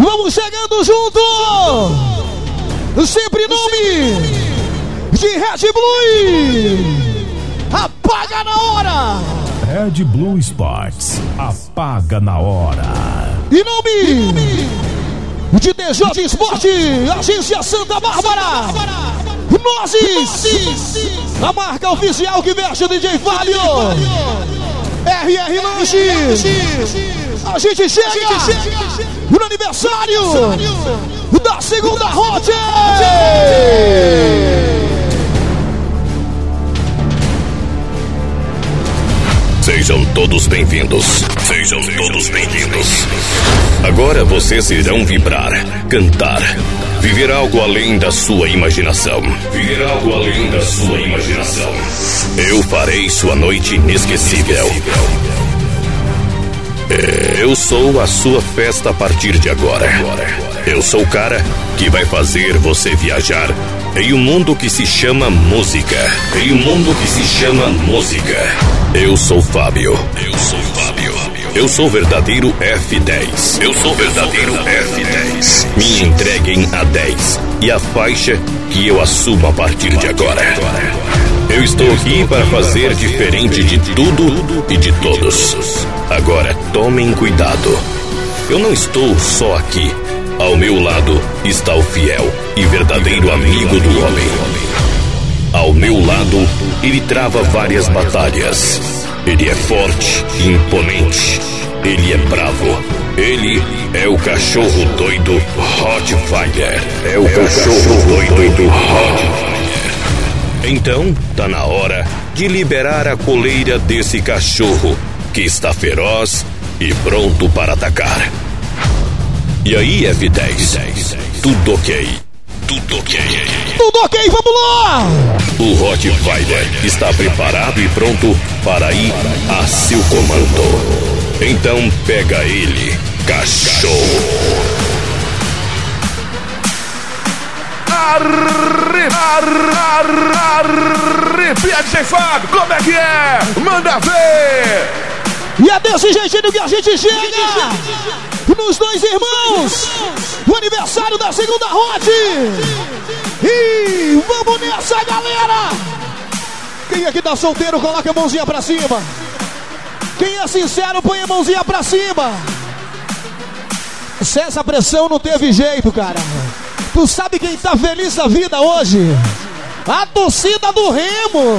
Vamos chegando junto! Sempre nome de Red Blue! Apaga na hora! Red Blue Sports, apaga na hora. E nome de DJ Esporte, Agência Santa Bárbara! Nozes! A marca oficial que veste o DJ Fábio! RR Lanches! A gente chega no aniversário da segunda Hot! Sejam todos bem-vindos. Sejam todos bem-vindos. Agora vocês irão vibrar, cantar, viver algo além da sua imaginação. Viver algo além da sua imaginação. Eu farei sua noite inesquecível. Eu sou a sua festa a partir de agora. Eu sou o cara que vai fazer você viajar em um mundo que se chama música. Em um mundo que se chama música. Eu sou Fábio. Eu sou Fábio. Eu sou verdadeiro F10. Eu sou verdadeiro F10. Me entreguem a 10 e a faixa que eu assumo a partir de agora. Eu estou aqui para fazer diferente de tudo e de todos. Agora tomem cuidado. Eu não estou só aqui. Ao meu lado está o fiel e verdadeiro amigo do homem. Ao meu lado, ele trava várias batalhas. Ele é forte e imponente. Ele é bravo. Ele é o cachorro doido Rottweiler. É o cachorro doido Rottweiler. Então, tá na hora de liberar a coleira desse cachorro que está feroz e pronto para atacar. E aí, F10? Tudo ok? Tudo ok? Tudo ok, vamos lá! O Rottweiler está preparado e pronto para ir a seu comando. Então pega ele, cachorro. Arrepia Fábio, como é que é? Manda ver! E é desse jeitinho que a gente chega nos dois irmãos, o aniversário da segunda Hot. E vamos nessa, galera! Quem aqui tá solteiro, coloca a mãozinha pra cima. Quem é sincero, põe a mãozinha pra cima. Se essa pressão não teve jeito, cara. Tu sabe quem tá feliz da vida hoje? A torcida do Remo.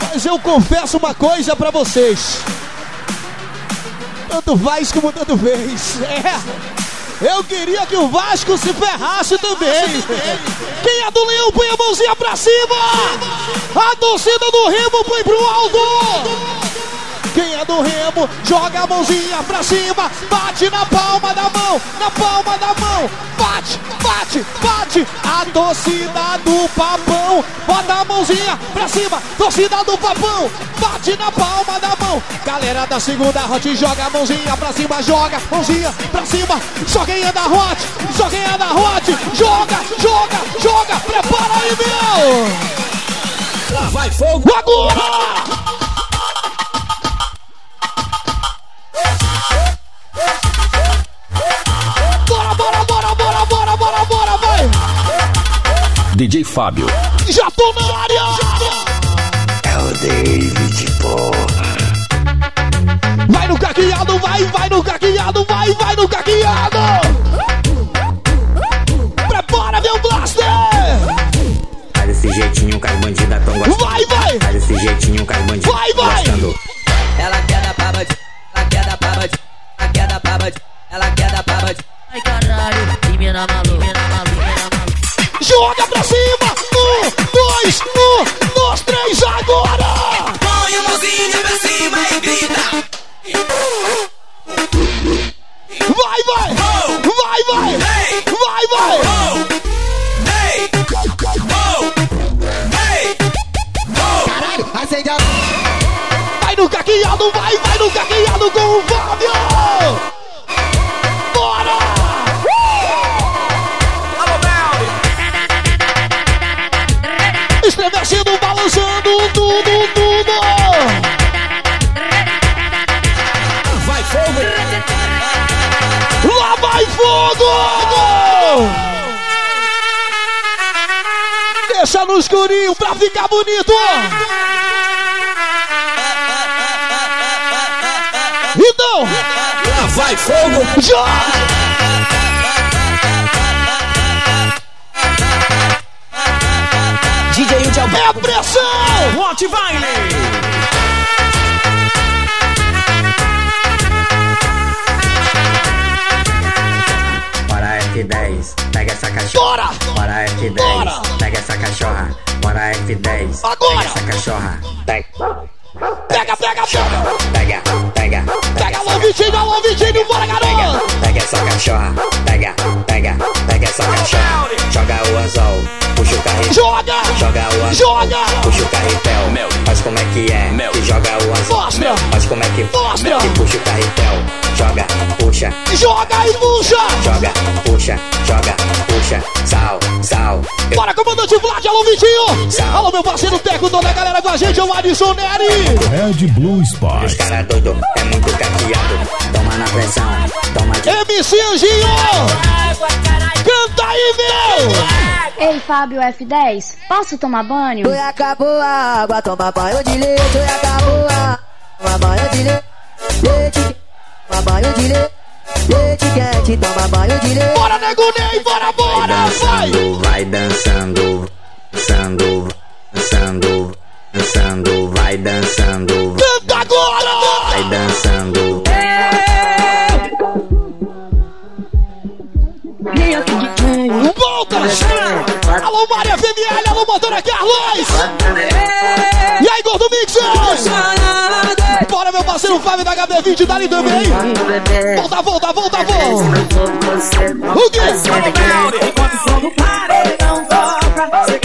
Mas eu confesso uma coisa para vocês. Tanto faz como tanto fez. É. Eu queria que o Vasco se ferrasse também. Quem é do Leão, põe a mãozinha pra cima. A torcida do Remo põe pro alto. Quem é do Remo, joga a mãozinha pra cima, bate na palma da mão, na palma da mão, bate, bate, bate. A torcida do Papão, bota a mãozinha pra cima, torcida do Papão, bate na palma da mão. Galera da segunda hot, joga a mãozinha pra cima, joga, mãozinha pra cima. Só quem é da hot, só quem é da hot, joga, joga, joga. Prepara aí, meu. Lá vai fogo! Agora! Bora, bora, bora, bora, bora, bora, bora, vai! DJ Fábio. Já tô na área! É o David, porra. Vai no caqueado, vai, vai no caqueado, vai, vai no caqueado! Prepara, meu blaster! Faz desse jeitinho que as bandidas tão gostando. Vai, vai! Faz desse jeitinho que as bandidas Vai, vai! gostando. Ela quer quer dar pra bandido, ela quer dar pra bandido, ela quer dar pra bandido. Ai caralho, que mina maluca, mina maluca, mina maluca. Joga pra cima! Caqueado, vai, vai no caqueado com o Fábio! Bora! Estremecendo, balançando tudo, tudo! Vai fogo! fogo! Deixa no escurinho pra ficar bonito! Vai fogo. joga! DJ Udi É pressão! Hot Vile. Bora F10, pega essa cachorra. Bora! Bora F10, Bora! pega essa cachorra. Bora F10, Agora! pega essa cachorra. Pega, Pega, pega, pega! pega, Vitinho, alô, Vitinho, bora, garoto! pega essa cachorra. Pega, pega, pega essa cachorra. Joga o anzol, puxa o carrinho. Joga! Joga o anzol, Joga! puxa o carretel. Faz como é que é, que joga o anzol. Mostra! Faz como é que Mostra! que puxa o carretel. Joga, puxa, Joga e puxa! joga, puxa, joga, puxa. Sal, sal. Eu Bora, comandante Vlad, alô, Vitinho! Alô, meu parceiro Teco, toda a galera com a gente, é o Adson Neri! Red Blue Os Sports. cara doido, é muito caqueado. Toma na pressão, toma de MC Anjinho! Canta aí, meu! Ei, Fábio F10, posso tomar banho? Foi acabou a água, toma banho de leite. Foi acabou a água, toma banho de leite. Leite, toma banho de leite. Leite quente, toma banho de leite. Bora, nego Ney, bora, bora, vai! dançando, vai dançando, dançando, dançando, dançando, vai dançando, Alô, Maria FML, alô, motora Carlos! E aí, Gordo Mixer! Bora, meu parceiro Fábio da HB20, dali também! Volta, volta, volta, volta! O quê? Eu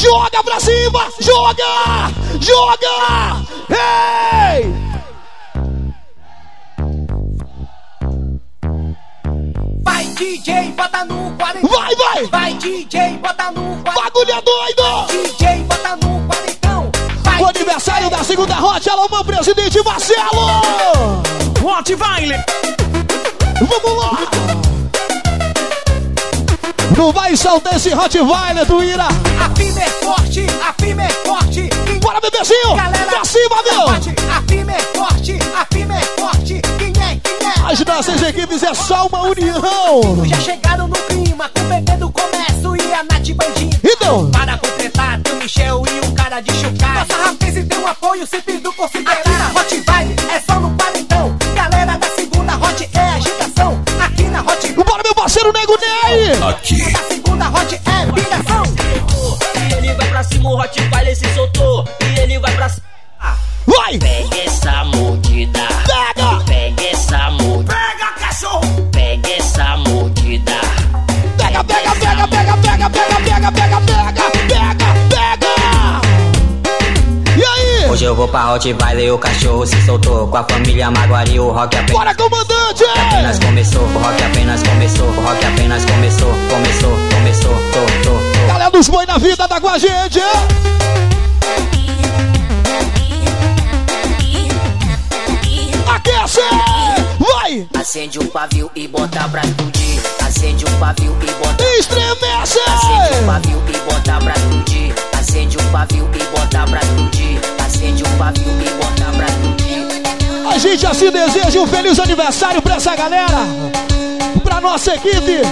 Joga pra cima! Joga! Joga! Ei! Vai DJ, bota no 40. Vai, vai! Vai DJ, bota no 40. Bagulho é doido! DJ, bota no 40. Vai O aniversário da segunda Hot, alô, meu presidente Marcelo! Hot Vile. Vamos lá! Não vai soltar esse Rottweiler, Tuíra! A firma é forte, a firma é forte. Quem Bora, bebezinho! Galera, Pra cima, meu! bate. A firma é forte, a firma é forte. Quem é, quem é? As nossas equipes é só uma união! Já chegaram no clima, com o bebê do comércio e a Nath Bandinho. Então, Para completar, tem o Michel e um cara de chocalho. Nossa rapaz tem um apoio sempre do considerar. Hot Vibe é só no paredão. Parceiro Nego Ney! Aqui, da segunda Hot é viração. E ele vai pra cima, o Hot Vile se soltou. E ele vai pra cima. Vai! Pega essa mordida. Hoje eu vou pra e o cachorro se soltou. Com a família Maguari, o rock apenas Bora, comandante! apenas começou. O rock apenas começou. O rock apenas começou. Começou, começou, tô, tô, tô. Galera dos boi na vida, tá com a gente! Aquece! Vai! Acende um pavio e bota pra explodir. Acende um pavio e bota. Estremece! Acende um pavio e bota pra explodir. Acende um pavio e bota pra explodir. Acende um pavio e bota pra explodir. A gente assim deseja um feliz aniversário pra essa galera, pra nossa equipe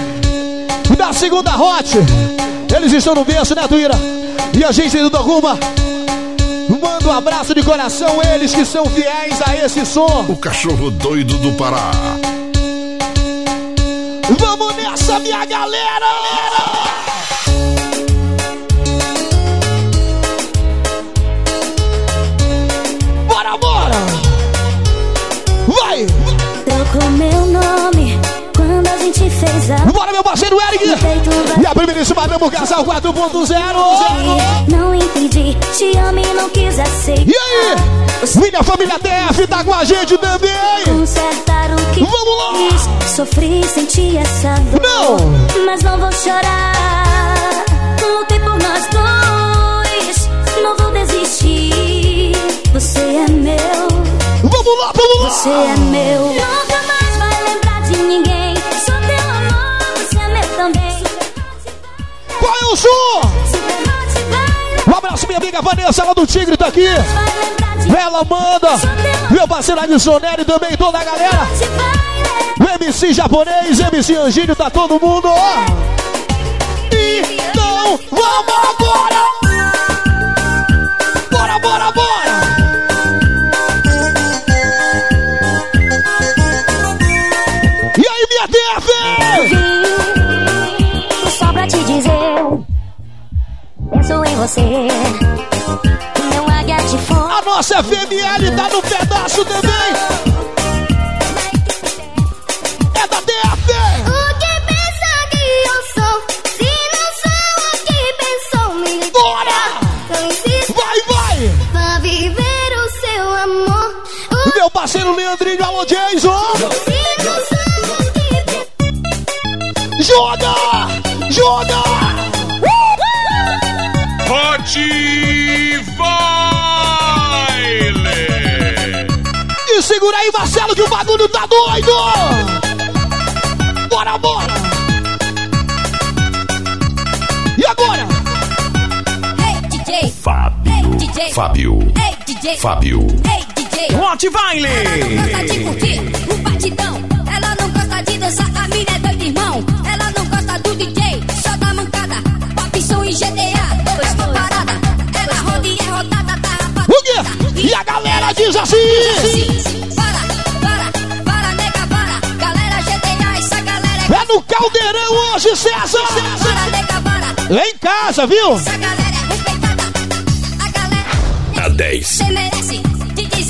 da segunda Hot. Eles estão no berço, né, Tuíra? E a gente, sem dúvida alguma, manda um abraço de coração, eles que são fiéis a esse som. O cachorro doido do Pará. Vamos nessa, minha galera! Bora, Bora, meu parceiro Eric! E a primeiríssima Damo Casal 4.0! Não entendi, te amo e não quis aceitar. E aí? Minha família TF tá com a gente também! Consertar o que Vamos lá! Fiz, sofri, senti essa dor. Não! Mas não vou chorar. Lutei por nós dois. Não vou desistir. Você é meu. Vamos lá, vamos lá! Você é meu. É o? Um abraço, minha amiga Vanessa, lá do Tigre, tá aqui. Ela manda. Meu parceiro Adisonelli também, toda a galera. O MC japonês, MC Angílio, tá todo mundo. Então, vamos agora! Você. Meu águia de fogo. A nossa FML tá no pedaço também. É da DF! O que pensa que eu sou? Se não sou o que pensou, me liga. Bora! Eu insisto Vai, vai! pra viver o seu amor. O Meu parceiro Leandrinho, alô Jason! não. Joga! Joga! Hot Baile! E segura aí, Marcelo, que o bagulho tá doido! Bora, bora! E agora? Hey, DJ. Fábio. Hey, DJ. Fábio. Hey, DJ. Fábio. Hey, DJ. Hot Baile! Ela não gosta de curtir o batidão. Ela não gosta de dançar, a mina galera diz assim! Para, para, para, nega, para. Galera GTA, essa galera é... É no caldeirão hoje, César! Para, nega, para. Lá em casa, viu? Essa galera é respeitada. A galera... A 10. Você merece.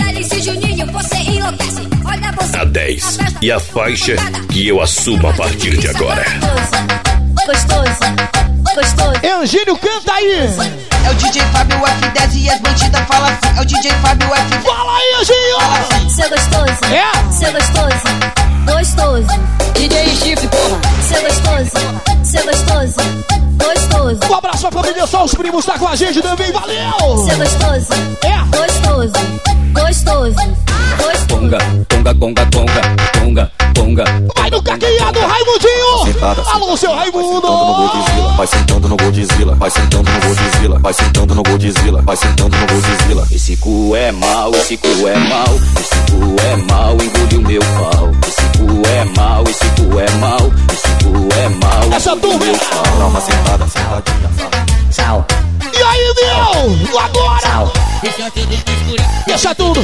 Alice e Juninho, você enlouquece. Olha você. A 10. E a faixa que eu assumo a partir de agora. Gostoso, gostoso. Angílio, canta aí! É o DJ Fábio F10 e as bandidas falam assim. É o DJ Fábio F10. Fala aí, Angílio! Seu gostoso. É? Seu gostoso. Gostoso. DJ Chifre, porra. Seu gostoso. Seu gostoso. Gostoso. Um abraço pra família, só os primos tá com a gente também, valeu! Seu gostoso. É! Gostoso. Gostoso. Gostoso. Conga, conga, conga, conga, conga, conga. Vai no caqueado, Raimundinho! Sentada, Alô, seu Raimundo! Sentando no Godzilla, vai sentando no Godzilla, vai sentando no Godzilla, vai sentando no Godzilla, vai sentando no Godzilla. Esse cu é mal, esse cu é mal, esse cu é mal, engoliu meu pau. Esse cu é mal, esse cu é mal, esse cu é mal, Essa turma-. Dá uma sentada, sentadinha, Tchau. E aí, meu? Agora! Deixa tudo!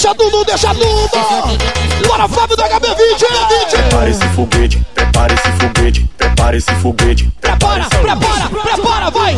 Deixa tudo, deixa tudo! Bora, Fábio do HB20! Prepare esse foguete, prepare esse foguete, prepare esse foguete. Prepara, prepara, prepara, vai!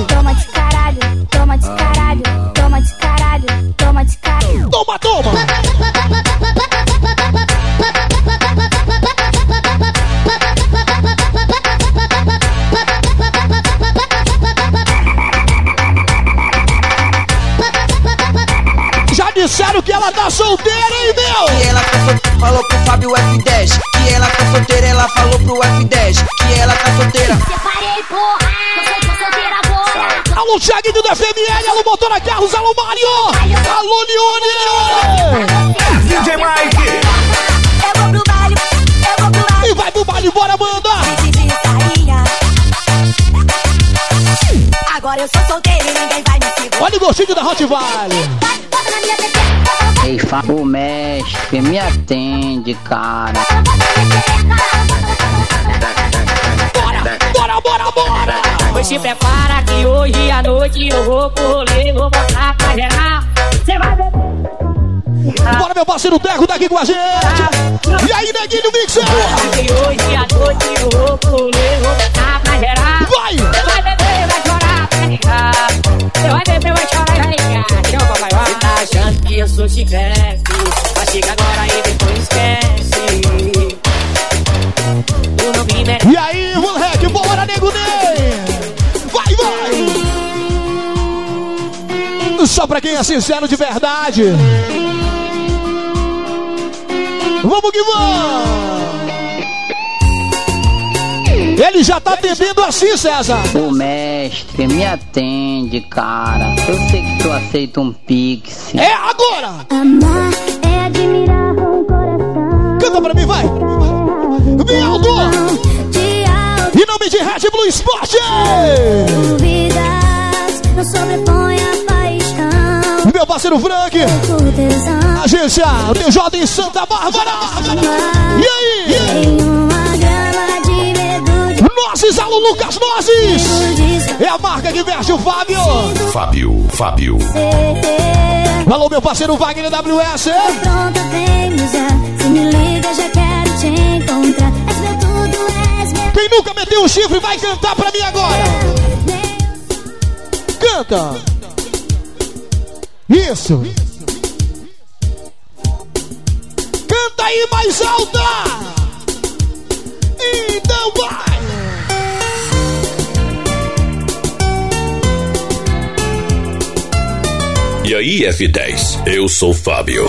Alô, Thiaguinho do FML, alô, Motora Carros, alô, Mário! Alô, Leone! DJ Mike! Eu vou pro baile. Eu vou pro baile. E vai pro baile, bora, manda! Agora eu sou solteira e ninguém vai me segurar. Olha o gostinho da Hot teta, Ei, Fábio, o mestre, me atende, cara. Pois se prepara que hoje à noite eu vou pro rolê, vou botar pra gerar. Cê vai ver. Bora, meu parceiro Teco tá aqui com a gente! E aí, neguinho Mixer! Que hoje à noite eu vou pro rolê, vou botar pra gerar. Vai! Cê vai beber, vai chorar, vai ligar. Cê vai beber, vai chorar, vai ligar. Chama, vai, vai. Cê tá achando que eu sou chiclete. Mas chega agora e depois esquece. Merece. E aí, moleque, bora, nego Ney! Só pra quem é sincero de verdade! Vamos que vamos! Ele já tá atendendo assim, César! O mestre, me atende, cara. Eu sei que tu aceita um pix. É agora! Amar é admirar, Canta pra mim, vai. Bem alto. Em nome de Red Blue Sport. Dúvidas não sobrepõe parceiro Frank. Agência TJ em Santa Bárbara. E aí? Nozes, alô Lucas Nozes. É a marca que veste o Fábio. Fábio, Fábio. Alô, meu parceiro Wagner WS. Pronta, vem. Se me liga, já quero te encontrar. És meu tudo, és meu Quem nunca meteu um chifre vai cantar pra mim agora. Canta. Isso. Canta aí mais alta. Então vai. E aí, F10, eu sou Fábio.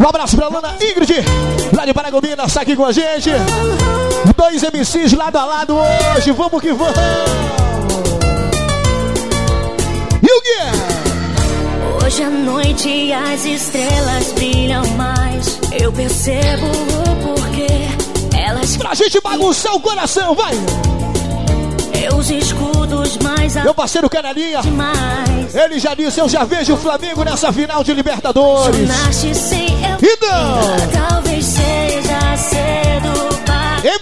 Um abraço pra Lana Ingrid, lá de Paragominas, tá aqui com a gente. Dois MCs lado a lado hoje, vamos que vamos. E o que Hoje à noite as estrelas brilham mais. Eu percebo o porquê. Elas Pra gente bagunçar o coração, vai. meus escudos mais Meu parceiro Canalinha, demais. ele já disse, eu já vejo o Flamengo nessa final de Libertadores. Nasce sem eu. Então, Talvez seja cedo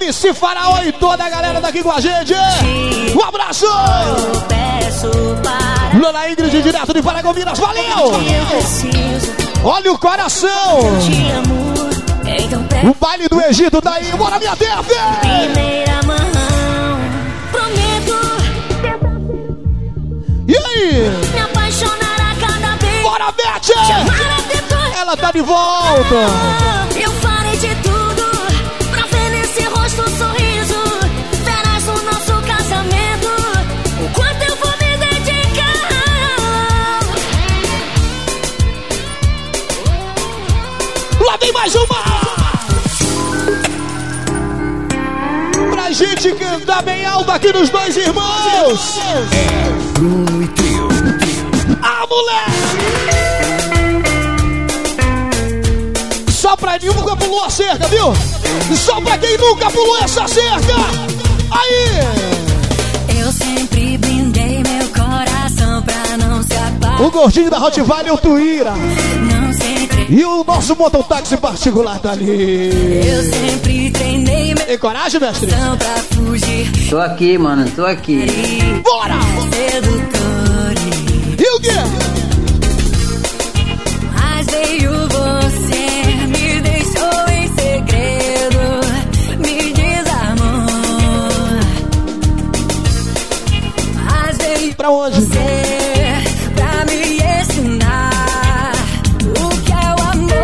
MC Faraó e toda a galera daqui com a gente. Um abraço. eu peço para Lana Ingrid, direto de Paragominas, valeu. Olha o coração. Então O baile do Egito tá aí, bora minha terra. primeira mão. Prometo E aí? me apaixonar a cada vez. Bora, Beth! Ela tá de volta. Aqui nos dois irmãos! Bruno e Trio. Ah, moleque! Só pra quem nunca pulou a cerca, viu? Só pra quem nunca pulou essa cerca! Aí! Eu sempre brindei meu coração pra não se apagar. O gordinho da Hot Valley é o Tuíra. Não. E o nosso mototáxi particular tá ali. Eu sempre treinei meu Tem coragem, mestre? coração pra fugir. Tô aqui, mano, tô aqui. Bora! Sedutores. E o quê? Mas veio você, me deixou em segredo, me desarmou. Mas veio Pra onde? você, pra me ensinar o que é o amor.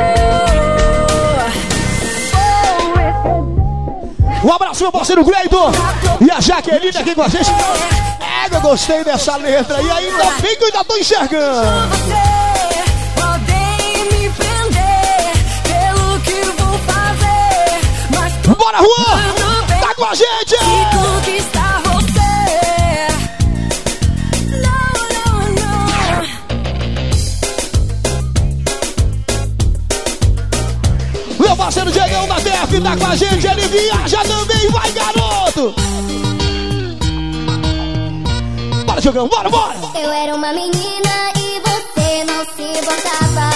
Um abraço, meu parceiro Gleidon. E a Jaqueline aqui com a gente. É, eu gostei dessa letra. E ainda bem que eu ainda tô enxergando. Bora, Juan! Tá com a gente! Meu parceiro Diegão da TF tá com a gente. Ele viaja também. Vai, garoto! Bora, bora! Eu era uma menina e você não se importava.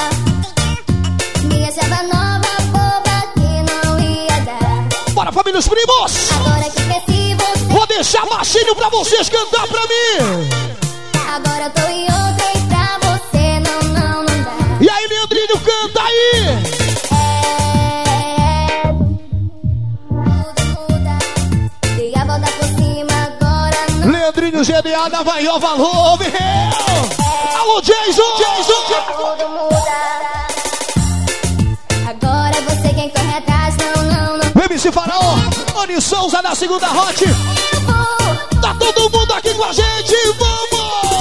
Me achava nova, boba que não ia dar. Bora, família, os primos! Agora que cresci, você. Vou deixar baixinho pra vocês cantar pra mim! Leandrinho GDA da Maior Valor, meu! Alô, Jason! Jason! Tudo muda. Agora você quem corre atrás, não, não, não. MC Faraó, Oni Souza na segunda hot. Tá todo mundo aqui com a gente, vamos!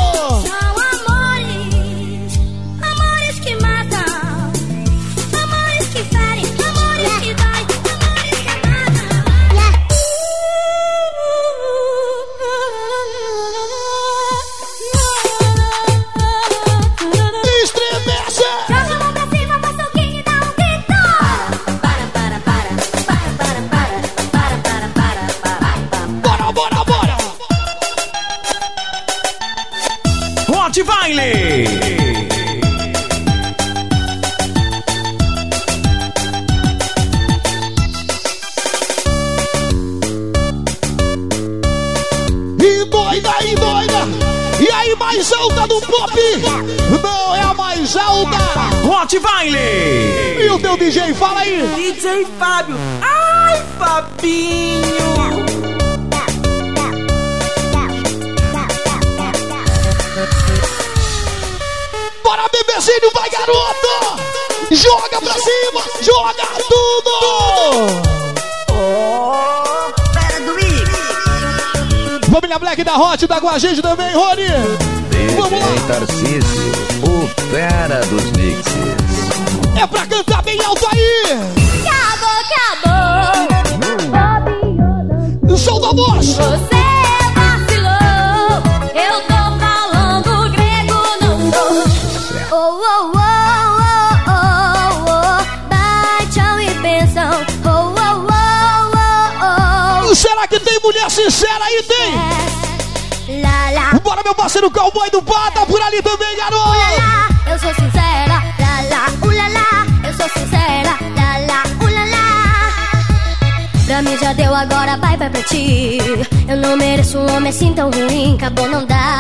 Hot Baile. E o teu DJ, fala aí. DJ Fábio. Ai, Fabinho. Bora, bebezinho, vai, garoto. Joga pra cima, joga tudo. Fera do Mix. Família Black da Hot, tá com a gente também, Rony. Vamos lá. Tarcísio, o fera dos mixes. É pra cantar bem alto aí. Acabou, acabou. Solta a voz. Você vacilou. Eu tô falando grego, não tô. Oh, oh, oh, oh, oh, oh. Baixam e pensam. Oh, oh, oh, oh, oh. Será que tem mulher sincera aí? Tem. Lá, lá. Bora, meu parceiro cowboy do bar, tá por ali também, garoto. Ulala, eu sou sincera, lá lá, eu sou sincera, lá lá, ulala. Pra mim já deu agora, bye bye pra ti. Eu não mereço um homem assim tão ruim, acabou, não dá.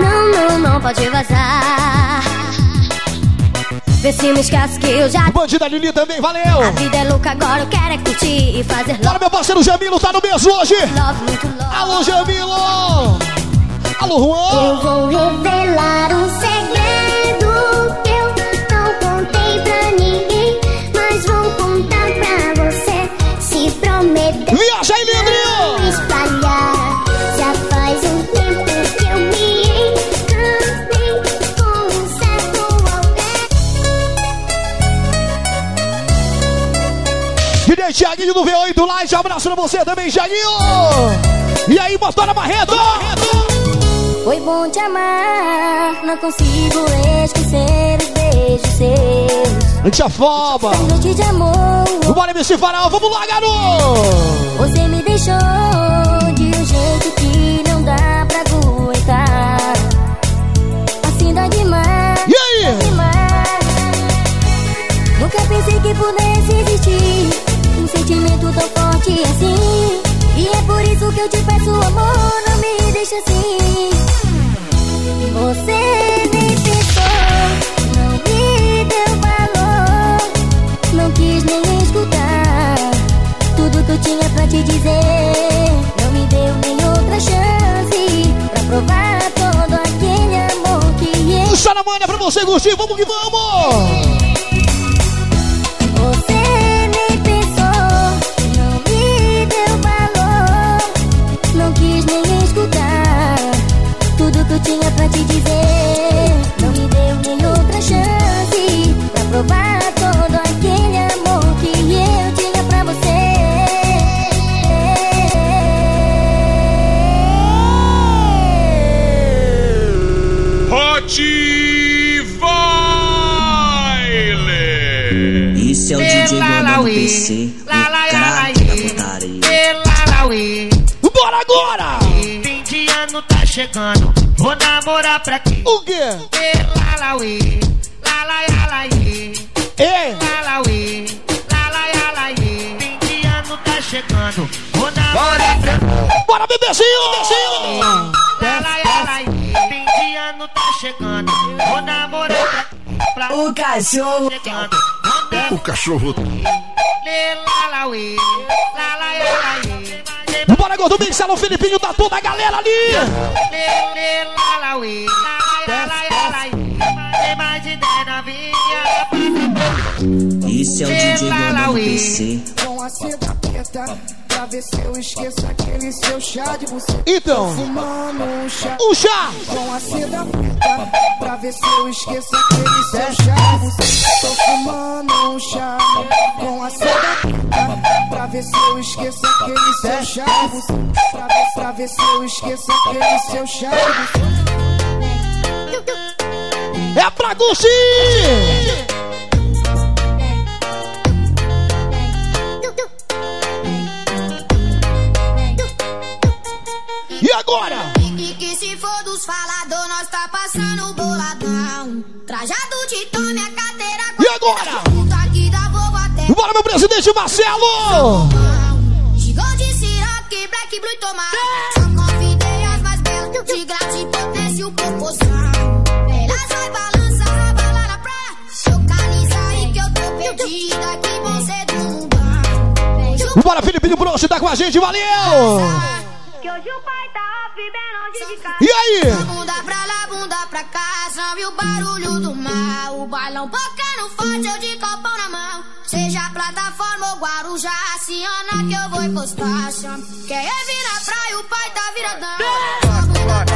Não, não, não pode vazar. Vê se me esquece que eu já. Bandida Lili também, valeu. A vida é louca, agora eu quero é curtir e fazer Bora, love, meu parceiro Jamilo, tá no mês hoje. love, muito love. Alô, Jamilo. Alô, Juan. Eu vou revelar um segredo Thiaguinho do V8 Light, abraço pra você também, Thiaguinho. E aí, Motora Barreto. Foi bom te amar, não consigo esquecer os beijos seus. A gente afoba. Essa noite de amor. Bora, MC Farol, vamos lá, garoto. Você me deixou de um jeito que não dá pra aguentar. Assim dá demais. E aí? dá demais. Nunca pensei que pudesse existir sentimento tão forte assim. E é por isso que eu te peço, amor, não me deixa assim. Você nem pensou, não me deu valor, não quis nem escutar tudo que eu tinha pra te dizer. Não me deu nem outra chance pra provar todo aquele amor que eu. Só na manhã pra você curtir, vamos que vamos. Tinha pra te dizer. Não me deu nem outra chance pra provar todo aquele amor que eu tinha pra você. Hot Baile. Isso é o DJ Gordão do PC, o craque da putaria. Bora agora. Fim de ano tá chegando, namorar pra quê? O quê? Lalauê, lalaialaê, Ei. lalauê, lalaialaê. Fim de ano tá chegando, vou namorar pra quê? Bora, bebezinho, bebezinho. Lalaialaê. Fim de ano tá chegando, vou namorar pra quê? Pra O cachorro. chegando, O cachorro. lalauê, lalaialaê. Bora, Gordo Mix, alô, Filipinho, tá toda a galera ali. Tem mais de dez novinha. Isso é o DJ Gordão do PC. Com a seda preta, pra ver se eu esqueço aquele seu chá de você. Então, Fumando um chá. o chá. Com a seda preta, pra ver se eu esqueço aquele seu chá de você. Tô fumando um chá. Com a seda preta, pra ver se eu esqueço aquele seu chá de você. Pra ver, pra ver se eu esqueço aquele seu chá de você. É pra curtir. Agora? E que se for dos falador, nós tá passando. boladão. Trajado de tome a carteira E agora? Bora, meu presidente Marcelo! Gigante de siroque, black, blue e tomate. Só convidei as mais belas. De grande potência, o proporção. Elas vai balançar, bala na praia. Localiza aí que eu tô perdida. Que você do mundão. Bora, Felipe Broxo, tá com a gente, valeu! E aí? Bunda pra lá, bunda pra cá. Sabe o barulho do mal. O bailão tocando forte, eu de copão na mão. Seja plataforma ou Guarujá, Ciana que eu vou encostar. Chama. Quem é vir na praia, o pai tá viradão. Bunda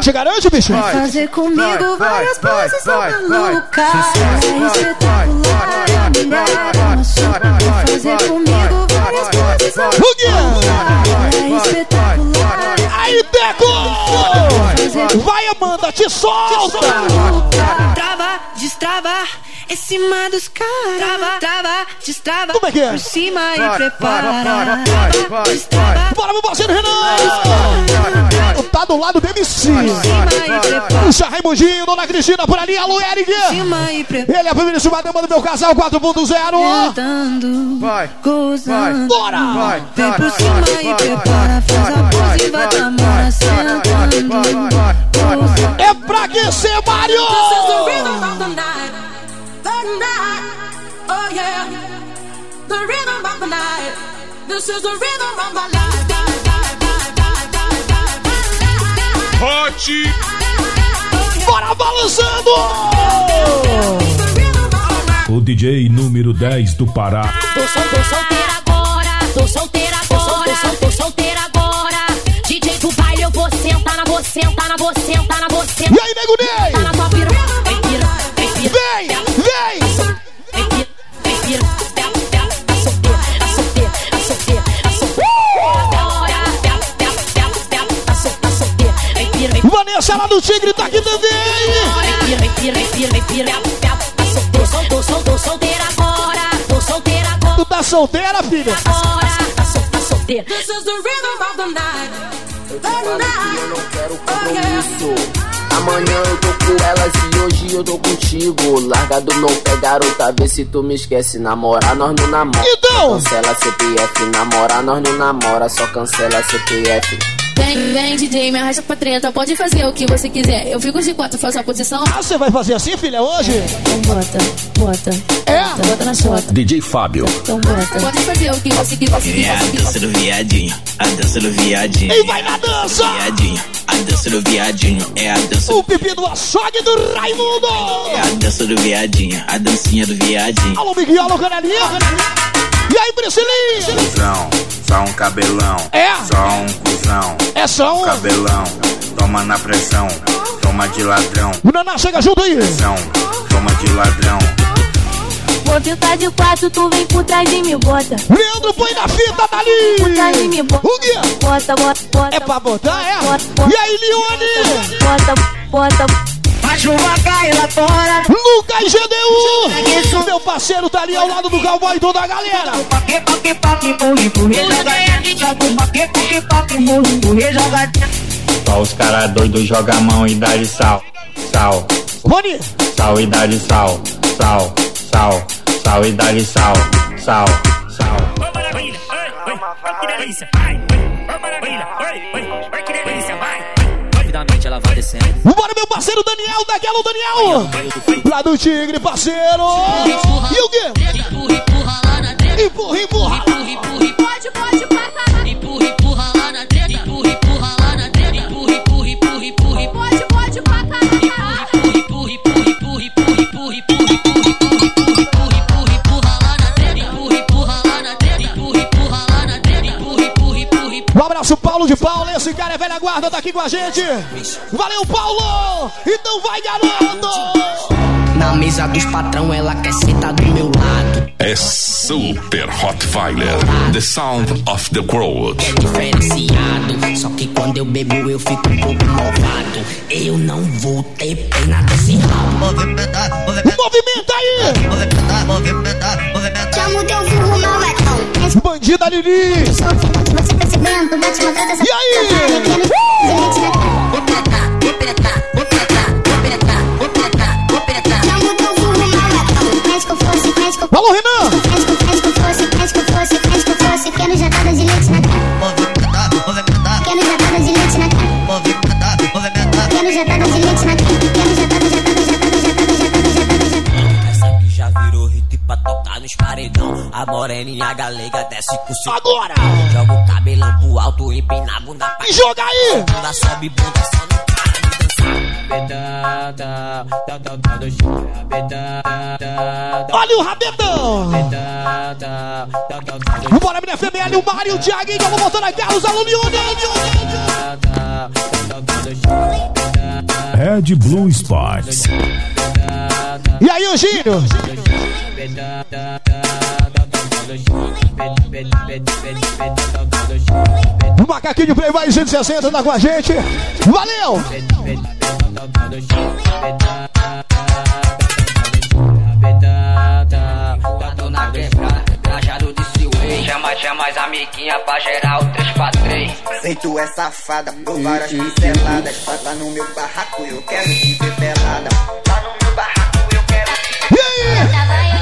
Vai. Te garante, bicho? Vai. Fazer comigo Vai, várias vai, poses vai, vai, malucas. vai, É espetacular, é uma só. Fazer comigo várias poses quê? É espetacular. Aí, Deco! Vai, Amanda, te solta! Trava, destrava, em cima dos caras. Trava, trava, destrava. Como é que é? Por cima e prepara. vai, vai, vai. Bora, meu parceiro Renan! Tá do lado do MC. Cima e prepara. Puxa, Raimundinho, Dona Cristina por ali, alô, Eric! Cima e prepara. Ele é a primeira dama do meu casal 4.0. Dando, Vai, gozando. Bora! vai, Vem vai, por vai, cima vai, e prepara. Faz a pose e vai tomando, vai, sentando. vai, vai, vai, vai. É pra aquecer, Mário! This is the rhythm of the of the night. This is the rhythm of my life. Hot. Bora balançando! O DJ número 10 do Pará. Tô, sol, tô solteira agora, tô solteira agora, tô, sol, tô solteira agora. DJ do baile, eu vou sentar na vou sentar na vou sentar na vou sentar E aí, nego Ney? na tua piroca. Do Tigre tá aqui também! Vem pira, vem pira, vem pira, vem pira. Pela, pela, a solteira. Tô, sol- tô, sol- tô solteira agora, tô solteira agora. Tu tá solteira, filha? Agora, a sol- a solteira. This is the rhythm of the night. Eu te falei que eu não quero compromisso. Amanhã eu tô com elas e hoje eu tô contigo. Largado não pega garota, vê se tu me esquece. Namorar nós não namora. Então! Cancela CPF, namorar nós não namora. Só cancela CPF. Vem, vem, DJ, me arrasta pra treta. Pode fazer o que você quiser. Eu fico de quatro, faço a posição. Ah, você vai fazer assim, filha, hoje? Então bota, bota. É? Bota na chota. DJ Fábio. Então bota. Pode fazer o que você quiser. É a dança do viadinho, a dança do viadinho. E vai na dança! Viadinho, a dança do viadinho. É a dança, O pipi do açougue do Raimundo! é a dança do viadinho, a dancinha do viadinho. Alô, Miguel, alô, Canelinha! E aí, Priscilinha? Cusão, só um cabelão. É? Só um cuzão, É só um... cabelão. Toma na pressão, toma de ladrão. O Naná chega junto aí! Pressão, toma de ladrão. Vou ficar de quatro, tu vem por trás de mim, bota. Leandro, põe na fita dali! Por trás de mim, bota. O quê? Bota, bota, bota. É pra botar, é? Bota, bota. E aí, Lione? Bota, bota. A chuva cai lá fora. Lucas GDU! Meu parceiro tá ali ao lado do cowboy e toda a galera! Só os caras doidos joga a mão e dá de sal, sal, Rony, sal e dá de sal, sal, sal, sal e dá de sal, sal, sal. Ô maravilha. Ô maravilha, descendo. bora meu parceiro Daniel, daquela Daniel! Lá do Tigre, parceiro! E o quê? Empurra, empurra lá na treta. Empurra, empurra! Empurra, empurra. Pode, pode velha guarda tá aqui com a gente. Valeu, Paulo! Então vai, garoto! Na mesa dos patrão, ela quer sentar do meu lado. É Super Hotweiler, the sound of the crowd. É diferenciado, só que quando eu bebo eu fico um pouco malvado. Eu não vou ter pena desse rabo. Movimenta aí! Movimentar, movimentar, movimentar. Chama o teu vulgo malvadão. Bandida Lili! E aí? Chama o teu tocar nos paredão. A moreninha galega desce com seu. Agora! Joga o cabelão pro alto, empina a bunda pra E joga aí! Bunda sobe, bunda só não Olha o rabetão! Bora, minha FML, o Mário, o Thiago, vamos voltando aí, Carlos, aluno Red Blue Sports. E aí, Eugênio? O macaquinho Playboy 160 tá com a gente. Valeu! Dona quebrada, trajado de Seaway. Chama, chama as amiguinhas pra gerar o 3x3. Sei tu é safada, por várias pinceladas. Passa no meu barraco, eu quero te ver pelada. Tá no meu barraco, eu quero te ver Tava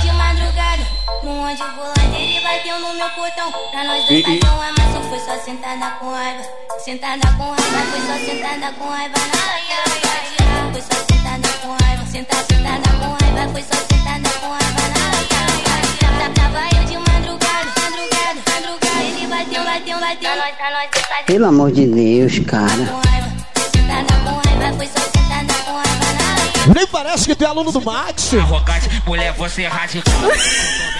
no onde o voladeiro e bateu no meu portão. Pra nós dois bater um amasso, foi só sentada com raiva. Sentada com raiva, foi só sentada com raiva na. Foi só sentada com raiva, sentada, sentada com raiva, foi só sentada com raiva na. Tava eu de madrugada, madrugada, madrugada. Ele bateu, bateu, bateu. Bater Pelo amor de Deus, cara. com. Sentada com raiva, foi só sentada com raiva. Nem parece que tu é aluno do Max. Arrogante, mulher, você é radical.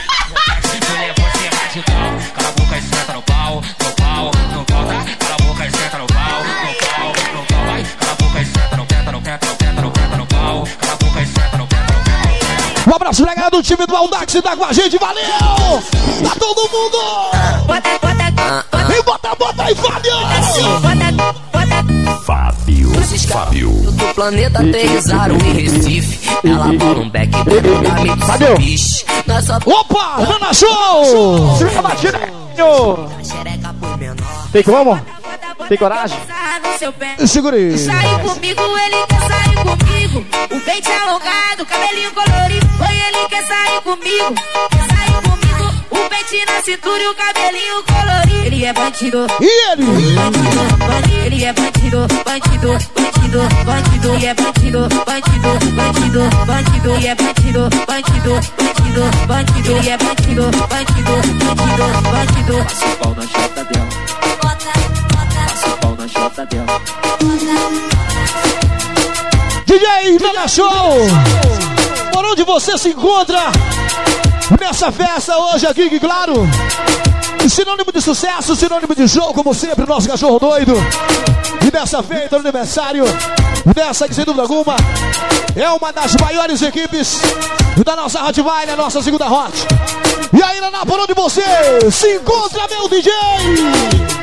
mulher, você radical. Cala a boca e senta no pau, no pau, no pau, tá? Cala a boca e senta no pau, no pau, no pau, vai. Cala a boca e senta no penta, no penta, no penta, no penta, no pau. Cala a boca e senta no penta, no penta. Um abraço galera do time do Aldax tá com a gente, valeu! Tá todo mundo! E bota, bota aí, Fábio! Fábio. Fábio. Do planeta aterrissaram em Recife. Ela bola um back dentro da Mitsubishi. Nessa Opa! Rana Show! Segura a batida! xereca por menor. Tem como? Tem coragem? Segura aí. Sair comigo, ele quer sair comigo. O peito alongado, cabelinho colorido. Oi, ele quer sair comigo. Quer sair comigo. O peito na cintura e o cabelinho colorido. Ele é bandido. E ele? Bandido, bandido. Ele é bandido, bandido, bandido, bandido. E é bandido, bandido, bandido, bandido. E é bandido, bandido, bandido, bandido. E é bandido, bandido, bandido, bandido. Passa o pau na chota dela. Passa o pau na dela. DJ Show! Por onde você se encontra nessa festa hoje aqui, que claro, sinônimo de sucesso, sinônimo de show, como sempre, nosso cachorro doido. E dessa feita, no aniversário dessa sem dúvida alguma, é uma das maiores equipes da nossa Hot Vine, a nossa segunda Hot. E aí, Naná, por onde você se encontra, meu DJ?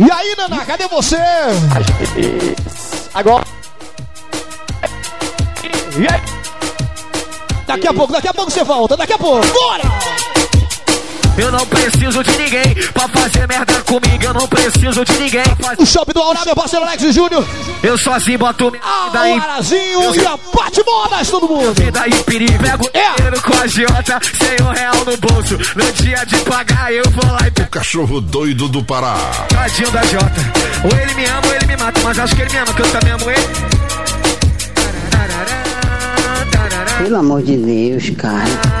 E aí, Naná, cadê você? Agora. E aí? Daqui a pouco, daqui a pouco você volta, daqui a pouco. Bora! Eu não preciso de ninguém pra fazer merda comigo. Eu não preciso de ninguém. pra O shopping do Aurá, meu parceiro Alex Júnior. Eu sozinho boto minha vida Ah, o em Arazinho e a todo mundo. vida em perigo. Pego É. dinheiro com a Jota, sem um real no bolso. No dia de pagar, eu vou lá e pego Cachorro doido do Pará. tadinho da Jota. Ou ele me ama ou ele me mata, mas acho que ele me ama, que eu também amo ele. Pelo amor de Deus, cara.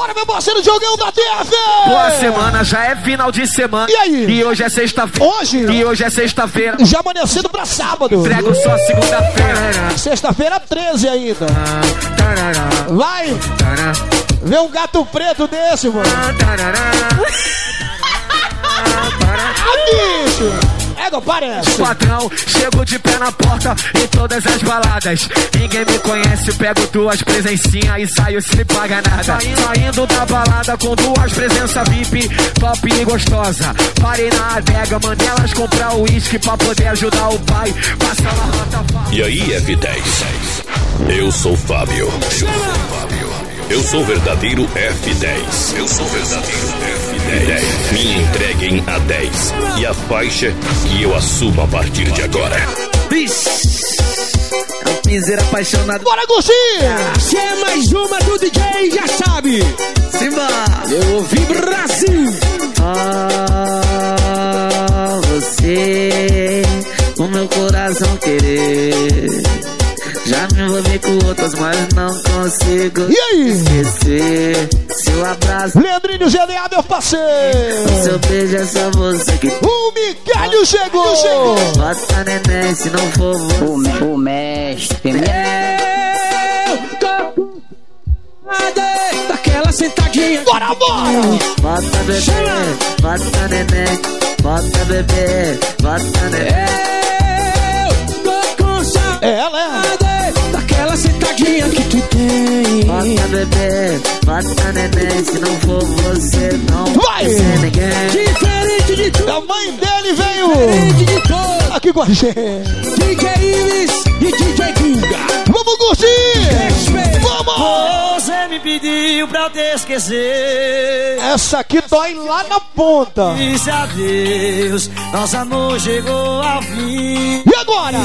Bora, meu parceiro Diogão da TF! Boa semana, já é final de semana. E aí? E hoje é sexta-feira. Hoje? E hoje é sexta-feira. Já amanhecendo pra sábado. Entrego só segunda-feira. Sexta-feira 13 ainda. Vai! Vê um gato preto desse, mano. Ah, bicho! Égua, parece. Patrão, chego de pé na porta em todas as baladas. Ninguém me conhece, pego duas presencinhas e saio sem pagar nada. Saindo da balada com duas presenças VIP, top e gostosa. Parei na adega, mandei elas comprar o uísque pra poder ajudar o pai. Passa uma rota E aí, F10? Eu sou Fábio. Eu sou verdadeiro F10. Eu sou verdadeiro F10. Me entreguem a 10. E a faixa que eu assumo a partir de agora. É um piseiro apaixonado. Bora, Gucci! Se é mais uma do DJ, já sabe. Simba! Eu ouvi Brasil! Ah, você, o meu coração querer. Já me envolvi com outras, mas não consigo E aí? esquecer seu abraço. Leandrinho GDA, meu parceiro! Seu beijo é só você que. O Miguelio chegou! Bota neném, se não for você. O, o mestre, Eu tô daquela sentadinha. Bora, bora! Bota bebê, bota neném, bota bebê, bota neném. Eu tô com saudade Ela daquela sentadinha que tu tem. Bota bebê, bota neném, se não for você, não Vai! ser ninguém. Diferente de tu, A mãe dele veio diferente de todos. aqui com a gente. DJ Iris e DJ Guga. Vamos curtir! Vamos! Você me pediu pra eu te esquecer. Essa aqui dói lá na ponta. Disse adeus, nosso amor chegou ao fim. E agora?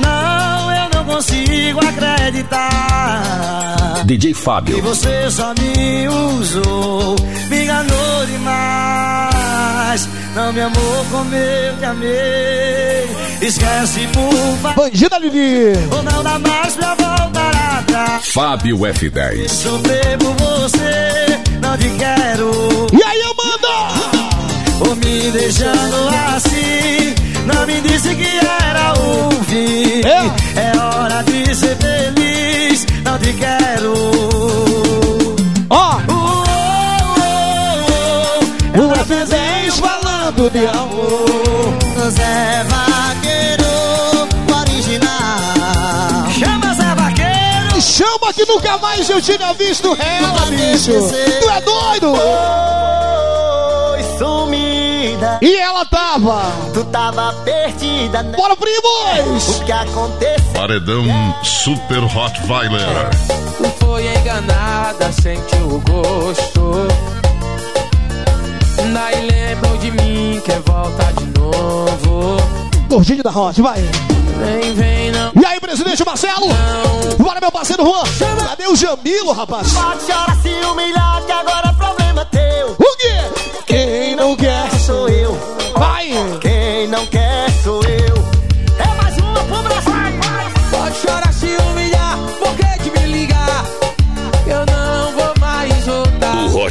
Não, não consigo acreditar. DJ Fábio. você só me usou, me enganou demais. Não me amou como eu te amei. Esquece, por favor. Bandida Lili. Ou não dá mais pra voltar atrás. Fábio F10. Sofrer por você, não te quero. E aí, Amanda? Ou me deixando assim, não me disse que era o fim. É hora de ser feliz, não te quero. Ó, Oh, o F10 falando de amor. Zé Vaqueiro, original. Chama Zé Vaqueiro. Chama que nunca mais eu tinha visto ela, bicho. Tu é doido? Sumida. E ela tava. Tu tava perdida. né? Bora, primos! O que aconteceu? Paredão Super Rottweiler. Tu foi enganada, sentiu o gosto. Daí lembrou de mim, quer voltar de novo. Gordinho da Rocha, vai. Vem, vem, não. E aí, presidente Marcelo? Bora, meu parceiro Juan. Cadê o Jamilo, rapaz? Pode chorar, se humilhar, que agora é problema teu. O quê? Quem não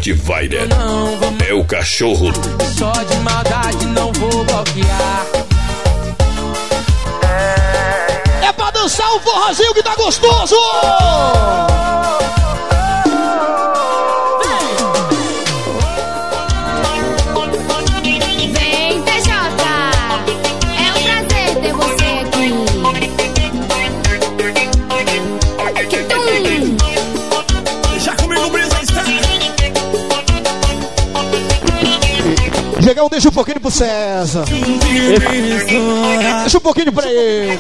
Rottweiler Não vou é o cachorro Só de maldade não vou bloquear. É pra dançar o forrozinho que tá gostoso! Deixa um pouquinho pro César. Deixa um pouquinho pra ele.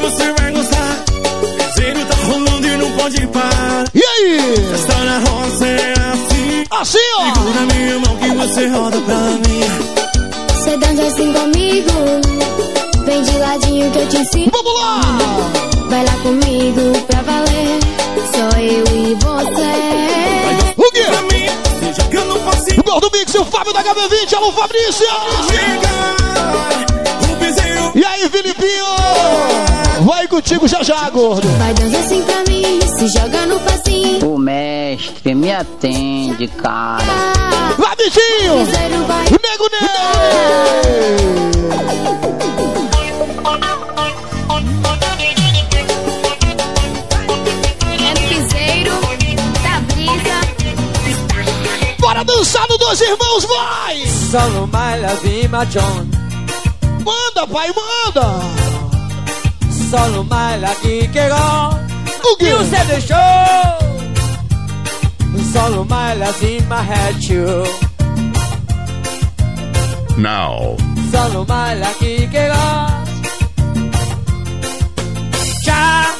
Você vai gostar. Zero tá rolando e não pode parar. E aí? Está na roça, é assim. Assim, ó. Segura minha mão que você roda pra mim. Cê dança assim comigo. Vem de ladinho que eu te ensino. Vamos lá! Vai lá comigo pra valer. Só eu e você. Posso O Gordo Mix, o Fábio da HB20, alô Fabrício! E aí, Filipinho? Vai contigo já já, gordo. Vai dançar assim pra mim. Se joga no passinho. O mestre me atende, cara. Vai, bichinho! Vai. Nego dois irmãos, vai! Solo my love, my John. Manda, pai, manda! Solo my love, que O quê? E você deixou? Solo my love, my head, you. Now, Solo my love, que Já,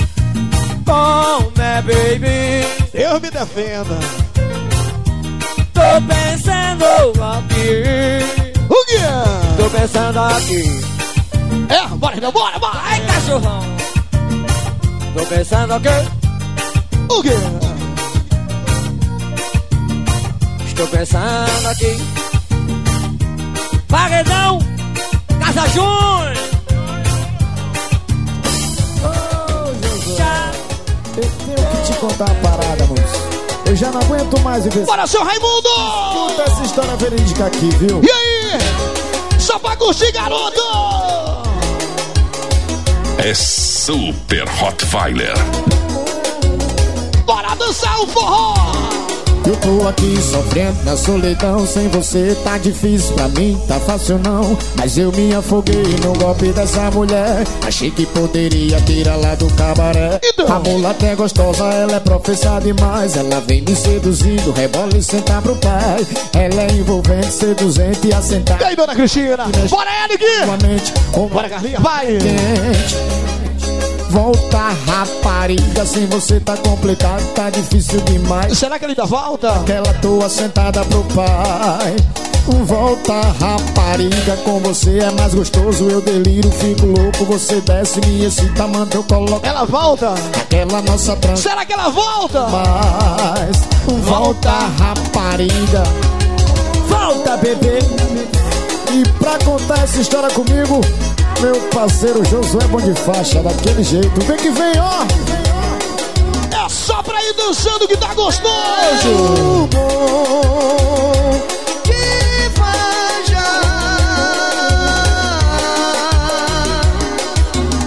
oh, my baby. Eu me defenda. Tô pensando Tô pensando aqui. É, bora, bora, bora! Ai, cachorrão. Tô pensando aqui. O quê? Estou pensando aqui. Paredão, Casa Júnior. Eu tenho que te contar uma parada, moço. Eu já não aguento mais viver. Bora, seu Raimundo! Escuta essa história verídica aqui, viu? E aí? Só pra curtir, garoto! é Super Hotweiler. Bora dançar o forró! Eu tô aqui sofrendo na solidão Sem você tá difícil pra mim, tá fácil não Mas eu me afoguei no golpe dessa mulher Achei que poderia tirar lá do cabaré A mulata é gostosa, ela é professa demais Ela vem me seduzindo, rebola e senta pro pai Ela é envolvente, seduzente e assentada E aí, dona Cristina? Bora, Eric! Bora, Carlinha, vai! Quente. Volta, rapariga, sem você tá complicado, tá difícil demais. Será que ele dá volta? Aquela toa sentada pro pai. Volta, rapariga, com você é mais gostoso. Eu deliro, fico louco. Você desce, me excita, manda eu coloco. Ela volta? Aquela nossa trança. Será que ela volta? Mas, volta, rapariga. Volta, bebê. E pra contar essa história comigo, meu parceiro Josué Bom de Faixa, daquele jeito. Vem que vem, ó. É só pra ir dançando que tá gostoso! Que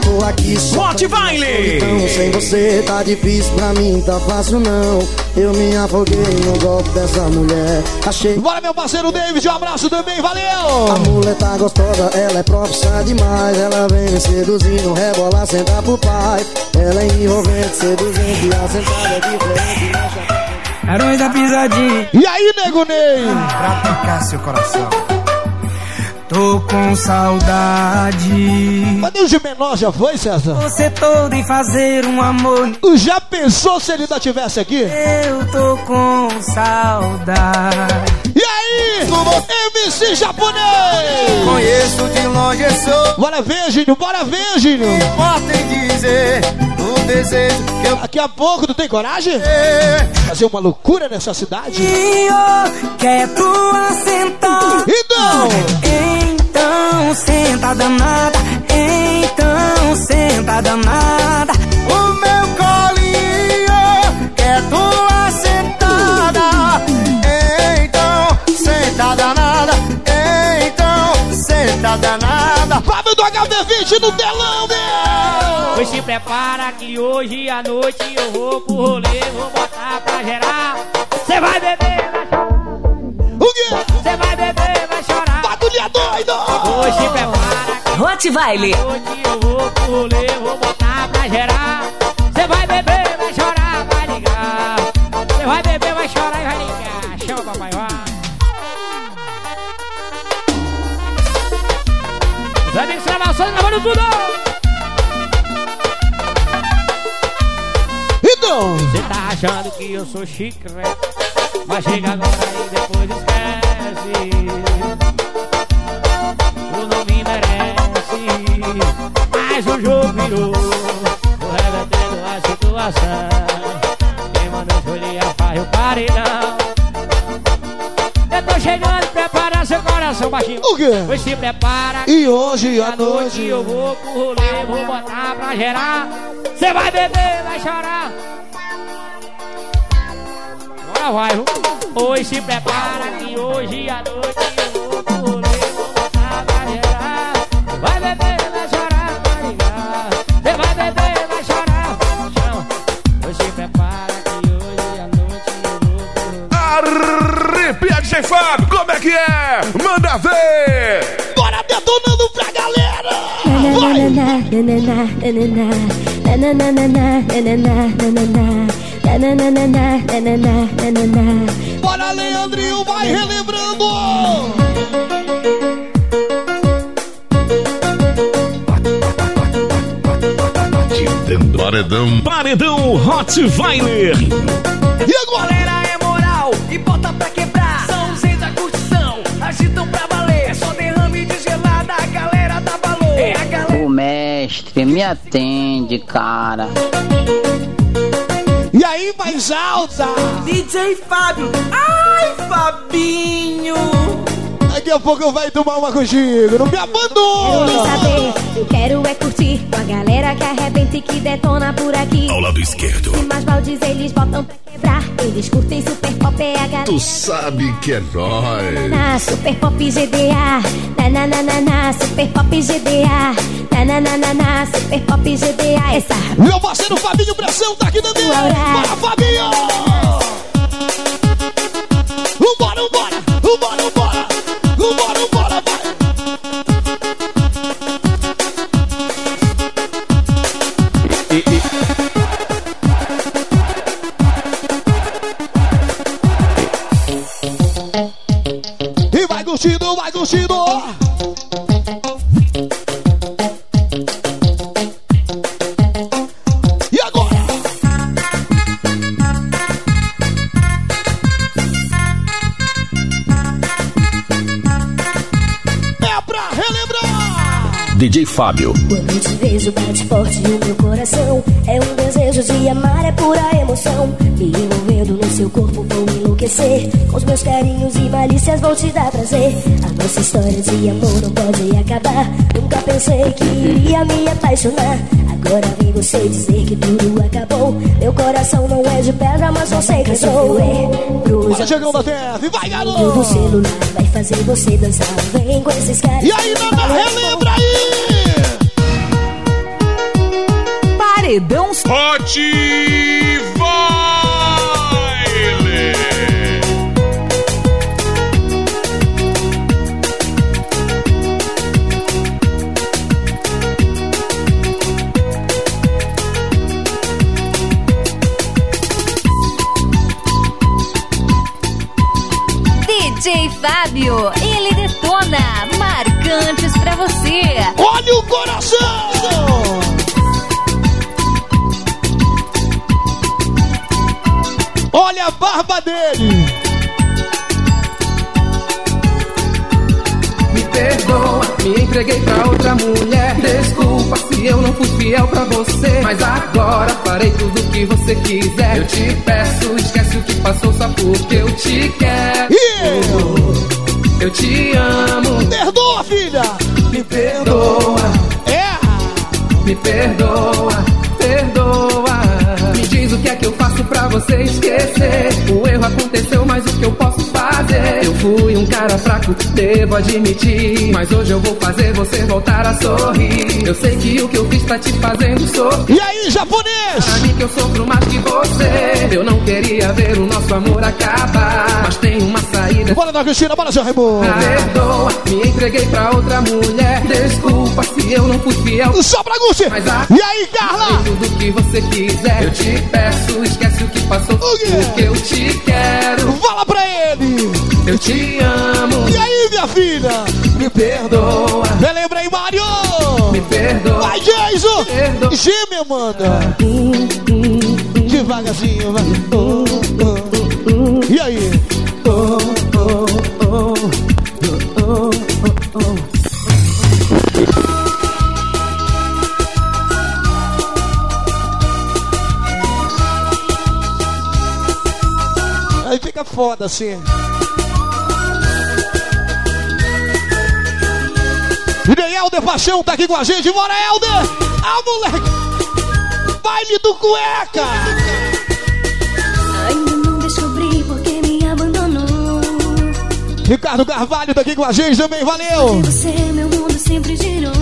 Tô aqui só Forte baile! Então sem você tá difícil pra mim, tá fácil não Eu me afoguei no golpe dessa mulher Achei Bora, meu parceiro David, um abraço também, valeu! A mulher tá gostosa, ela é profissa demais Ela vem me seduzindo, rebola, senta pro pai Ela é envolvente, seduzente, a sentada é diferente Barões da pisadinha. E aí, nego Ney? Pra tocar seu coração. Tô com saudade. Mas o de menor já foi, César? Você todo em fazer um amor. Já pensou se ele ainda tivesse aqui? Eu tô com saudade. E aí, MC japonês? Conheço de longe, eu sou. Bora ver, Gínio, bora ver, Gínio. Importa em dizer desejo que eu. Daqui a pouco, tu tem coragem? Fazer uma loucura nessa cidade? E eu quer tu assentar. Então! Então senta danada. Então senta danada. O meu colinho quer tua sentada. Então senta danada. Então senta danada. Do HB20 no telão, meu! Pois se prepara que hoje à noite eu vou pro rolê, vou botar pra gerar. Cê vai beber, vai chorar. O quê? Cê vai beber, vai chorar. Bagulho doido! Hoje se prepara que Hot Baile. hoje eu vou pro rolê, vou botar pra gerar. Cê vai beber, vai chorar, vai ligar. Cê vai beber, vai chorar e vai ligar. Amigos gravações gravando tudo! Então! Cê tá achando que eu sou chiclete Mas chega agora e depois esquece. Tu não me merece. Mas o jogo virou Tô revertendo a situação. Quem mandou escolher a farra e o paredão tô chegando, prepara seu coração baixinho O quê? Pois se prepara E hoje à noite noite eu vou pro rolê, vou botar pra gerar. Cê vai beber, vai chorar. Agora vai, viu? Hoje se prepara que hoje à noite eu vou Bora, Leandrinho, vai relembrando! Paredão. Paredão Rottweiler. E agora? Galera é moral e bota pra me atende, cara. E aí, mais alta! DJ Fábio, ai Fabinho. Daqui a pouco vai tomar uma contigo, não me Quero abandona! nem saber, eu quero é curtir com a galera que arrebenta e que detona por aqui. Ao lado esquerdo. E mais baldes eles botam. Eles curtem super pop, é a galera. Tu sabe que é nóis. Na super pop GDA, na na na na na super pop GDA, na na na na na super pop GDA. Essa Meu parceiro Fabinho Pressão tá aqui também! Bora, Fabinho! Fábio. Quando eu te vejo bate forte no meu coração. É um desejo de amar, é pura emoção. Me envolvendo no seu corpo vou enlouquecer. Com os meus carinhos e malícias vou te dar prazer. A nossa história de amor não pode acabar. Nunca pensei que iria me apaixonar. Agora vem você dizer que tudo acabou. Meu coração não é de pedra, mas eu sei que sou. É Bora chegando na terra, e vai do garoto! celular vai fazer você dançar. Vem com esses caras E aí, Nana, relembra aí! Paredão Hot Baile! DJ Fábio, ele detona marcantes pra você. Olha o coração! Olha a barba dele! Me perdoa, me entreguei pra outra mulher. Desculpa se eu não fui fiel pra você. Mas agora farei tudo que você quiser. Eu te peço, esquece o que passou só porque eu te quero. Eu te amo. Perdoa, filha! Me perdoa. É! Me perdoa, perdoa. Me diz o que é que eu pra você esquecer. O erro aconteceu, mas o que eu posso fazer? Eu fui um cara fraco, devo admitir. Mas hoje eu vou fazer você voltar a sorrir. Eu sei que o que eu fiz tá te fazendo sofrer. E aí, japonês? Pra mim que eu sofro mais que você. Eu não queria ver o nosso amor acabar. Mas tem uma saída. Bora, Dona Cristina, bora, seu Raimundo! Perdoa, me entreguei pra outra mulher. Desculpa se eu não fui fiel. Só pra Gucci! E aí, Carla? Tudo que você quiser, eu te peço, esquece o que passou. Porque eu te quero. Fala pra ele! Eu te amo. E aí, minha filha? Me perdoa. Relembra aí, Mário! Me perdoa. Vai, Jason! Gêmea, manda! Devagarzinho, vai. Oh, oh, oh. E aí? Oh, oh, oh, oh, oh, oh. Aí fica foda assim. Helder Paixão tá aqui com a gente. Bora, Helder! Ah, moleque! Baile do cueca! Ainda não descobri porque me abandonou Ricardo Carvalho tá aqui com a gente também, valeu! Você, meu mundo sempre girou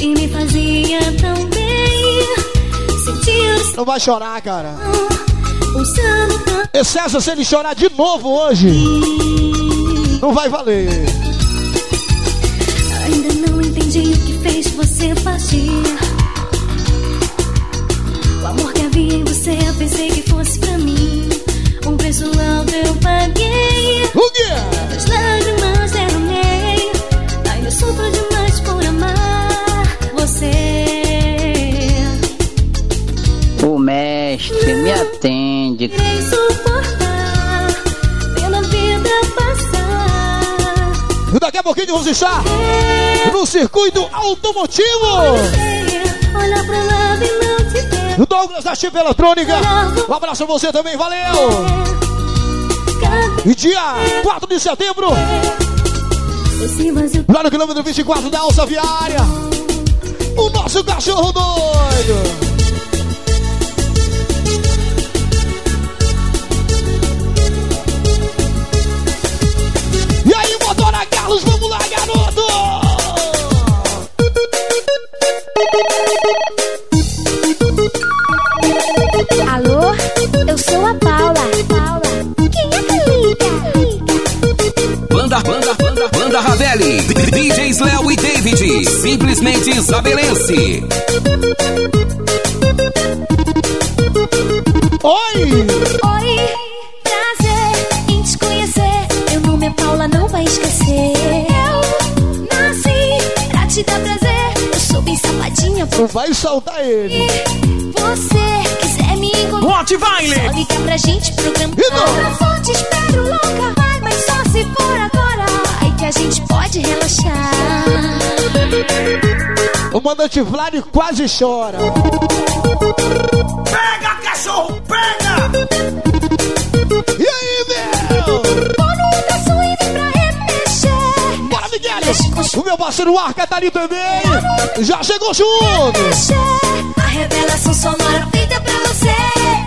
E me fazia tão bem Sentir Não vai chorar, cara. o pulsando tanto E César, se ele chorar de novo hoje, Não vai valer. Ainda não entendi o que fez você partir. O amor que havia em você, eu pensei que fosse pra mim. Um preço alto eu paguei. O quê? As lágrimas derramei. Ainda sofro demais por amar você. O mestre me atende. Irei suportar daqui a pouquinho vamos estar no circuito automotivo. O Douglas da Chip Eletrônica. Um abraço a você também, valeu! E dia 4 de setembro, lá no quilômetro 24 da Alça Viária, o nosso cachorro doido. Banda, banda, banda, Ravelli. DJs Léo e David. Simplesmente isabelense. Oi! Oi, prazer em te conhecer. Meu nome é Paula, não vai esquecer. Eu nasci pra te dar prazer. Eu sou bem safadinha. Não vai soltar ele. Você quiser me encontrar. Bote baile. Só liga pra gente programar. Eu só te espero louca. Mas só se for agora. Que a gente pode relaxar. O mandante Vlad quase chora. Pega, cachorro, pega! E aí, meu? Tô no traço e vem pra remexer. Bora, Miguel! O meu parceiro Arca tá ali também. Já chegou junto. A revelação sonora feita pra você.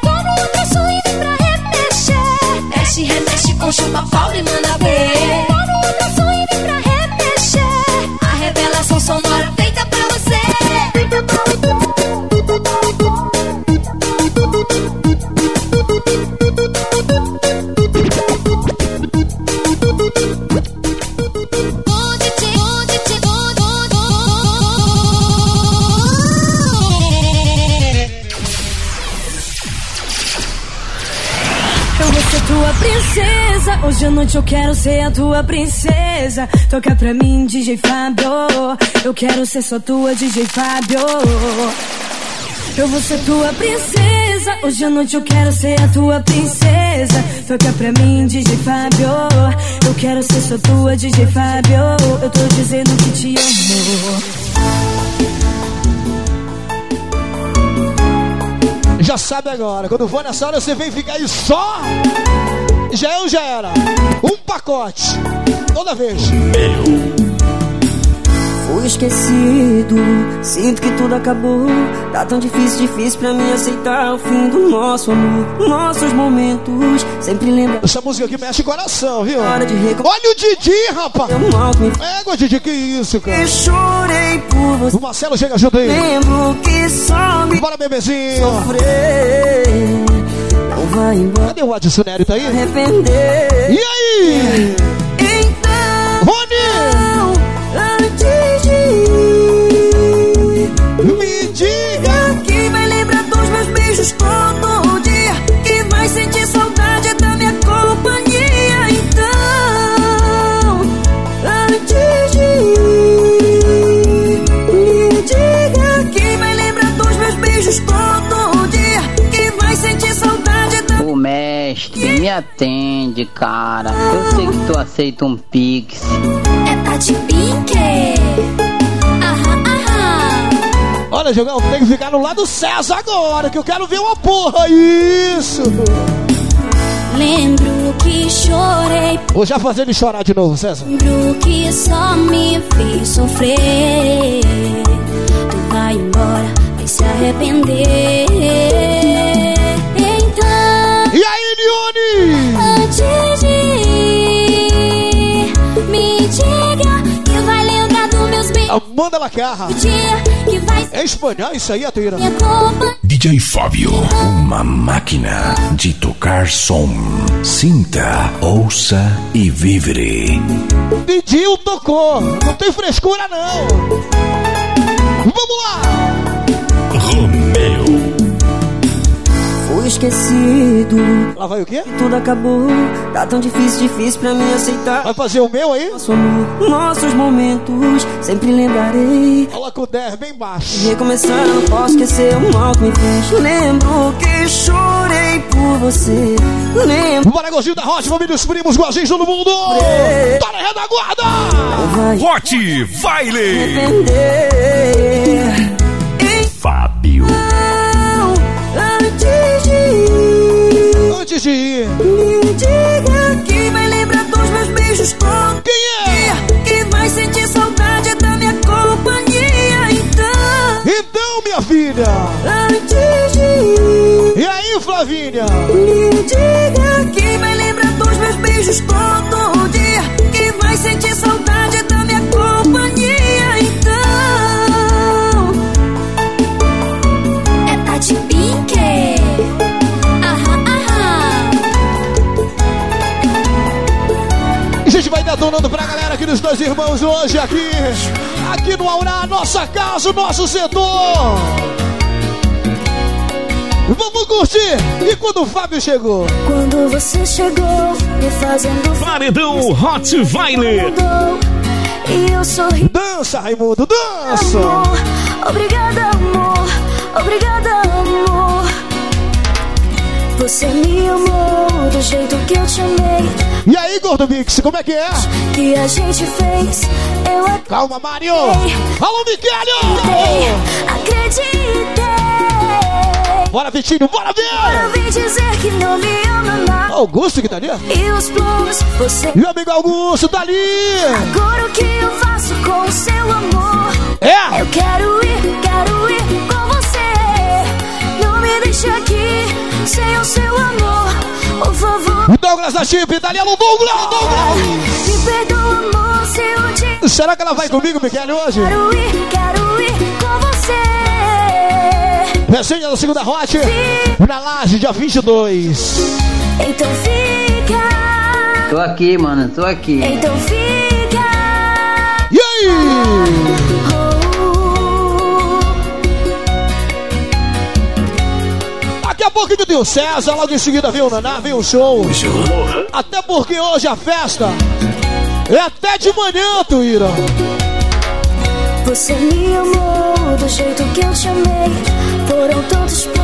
Tô no traço e vem pra remexer. Mexe, remexe com chupa Paulo e manda ver. Hoje à noite eu quero ser a tua princesa. Toca pra mim, DJ Fábio. Eu quero ser só tua, DJ Fábio. Eu vou ser tua princesa. Hoje à noite eu quero ser a tua princesa. Toca pra mim, DJ Fábio. Eu quero ser só tua, DJ Fábio. Eu tô dizendo que te amo. Já sabe agora, quando for nessa hora você vem ficar aí só. Já eu já era. Um pacote. Toda vez. Fui esquecido, sinto que tudo acabou. Tá tão difícil, difícil pra mim aceitar o fim do nosso amor. Nossos momentos, sempre lembra. Essa música aqui mexe o coração, viu? Hora de recon- Olha o Didi, rapaz! É, Didi, que isso, cara? Eu chorei por você. O Marcelo chega junto aí. Lembro que só me Bora, bebezinho. sofrer. Vai embora. Cadê o Adson Nery? Tá aí? Arrepender. E aí? Então, Rony! antes de ir, Me diga que vai lembrar dos meus beijos todo atende, cara. Eu sei que tu aceita um pix. É Tati Pink. Aham, aham. Olha, Jogão, tem que ficar no lado César agora, que eu quero ver uma porra. Isso! Lembro que chorei. Vou já fazer ele chorar de novo, César. Lembro que só me fez sofrer. Tu vai embora, vai se arrepender. Então, E Lione? antes de ir, me diga que vai lembrar dos meus beijos. A manda la carra. É espanhol isso aí, Atira? DJ Fábio, uma máquina de tocar som. Sinta, ouça e vibre. Didil tocou. Não tem frescura, não. Vamos lá. Romeu. Esquecido. Lá vai o quê? Tudo acabou. Tá tão difícil, difícil pra mim aceitar. Vai fazer o meu aí? Nosso amor, nossos momentos, sempre lembrarei. Com o 10 bem baixo. Recomeçar, não posso esquecer o mal que me fez. Lembro que chorei por você. Lembro. Bora, gostinho da Hot, família, os primos, guazinhos, todo mundo. Tá na retaguarda. Hot Baile. Entender. Ir. Me diga que vai lembrar dos meus beijos com Quem é? Que vai sentir saudade da minha companhia Então, Então, minha filha. antes de ir E aí, Flavinha? Me diga que vai lembrar dos meus beijos todo dia Detonando pra galera aqui dos dois irmãos hoje, aqui. Aqui no Aurá, nossa casa, nosso setor. Vamos curtir! E quando o Fábio chegou? Quando você chegou, me fazendo Paredão Hot. E eu sorri. Dança, Raimundo, dança! Amor, obrigada, amor. Obrigada, amor. Você me amou do jeito que eu te amei. E aí, Gordo Mix, como é que é? Que a gente fez. Eu Calma, Mário! Alô, Miquelio! acreditei. Bora, Vitinho, bora Eu ver! vim dizer que não me ama. Augusto que tá ali? E os planos, você. O amigo Augusto tá ali! Agora o que eu faço com o seu amor? É! Eu quero ir, quero ir com você. Não me deixe aqui sem o seu amor. Por favor, Douglas da Chip, ali, alô, Douglas! Douglas! me perdoa, amor, se eu te. Será que ela vai comigo, Miquel, hoje? Quero ir, quero ir com você. Resenha da segunda Hot, na laje, dia 22. Então fica. Tô aqui, mano, tô aqui. Então fica. E aí? Pouquinho tem o César, logo em seguida vem o Naná, vem o show. Até porque hoje a festa é até de manhã, Tuíra. Você me amou do jeito que eu te amei. Foram planos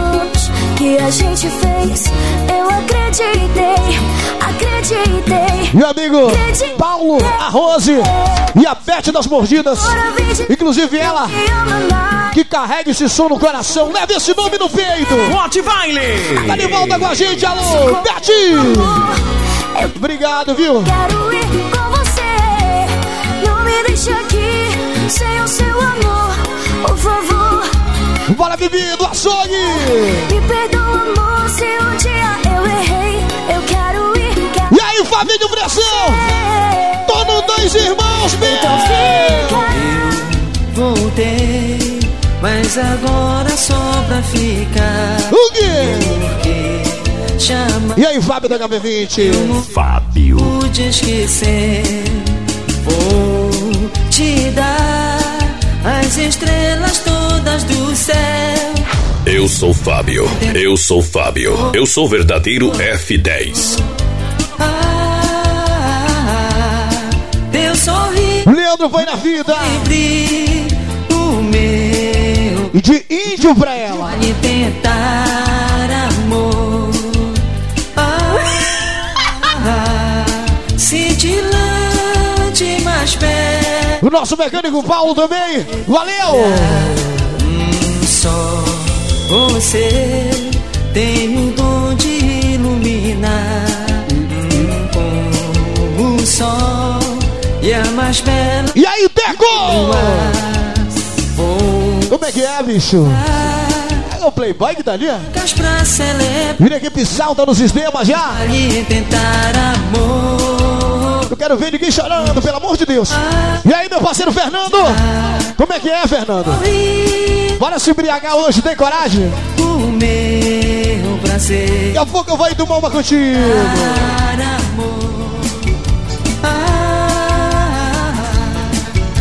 que a gente fez. Eu acreditei, acreditei. Meu amigo Paulo, a Rose e a Beth das Mordidas. Inclusive ela que carrega esse som no coração. Leva esse nome no peito. Hot Baile. Tá de volta com a gente, alô, Beth. Obrigado, viu? Quero ir com você. Não me deixe aqui Bora, Bibi, do açougue. me perdoa, amor, se um dia eu errei. Eu quero ir, quero E aí, família Pressão? Tô no Dois Irmãos, Então Voltei, mas agora só pra ficar. O quê? Porque chama E aí, Fábio da HB20? Fábio. pude esquecer. Vou te dar as estrelas todas do céu. Eu sou Fábio. Eu sou Fábio. Eu sou verdadeiro F10. Ah, teu sorriso Leandro foi na vida. sempre o meu. E de índio pra ela. Vale tentar amor. Ah, cintilante mais perto. O nosso mecânico Paulo também. Valeu! Só você tem o dom de iluminar como o sol e a mais bela. E aí, Teco? Como é que é, bicho? É o Playboy que tá ali? Vira equipe salta no sistema já. Eu quero ver ninguém chorando, pelo amor de Deus. E aí, meu parceiro Fernando? Como é que é, Fernando? Bora se embriagar hoje, tem coragem? O meu prazer. Daqui a pouco eu vou ir tomar uma contigo. Para amor.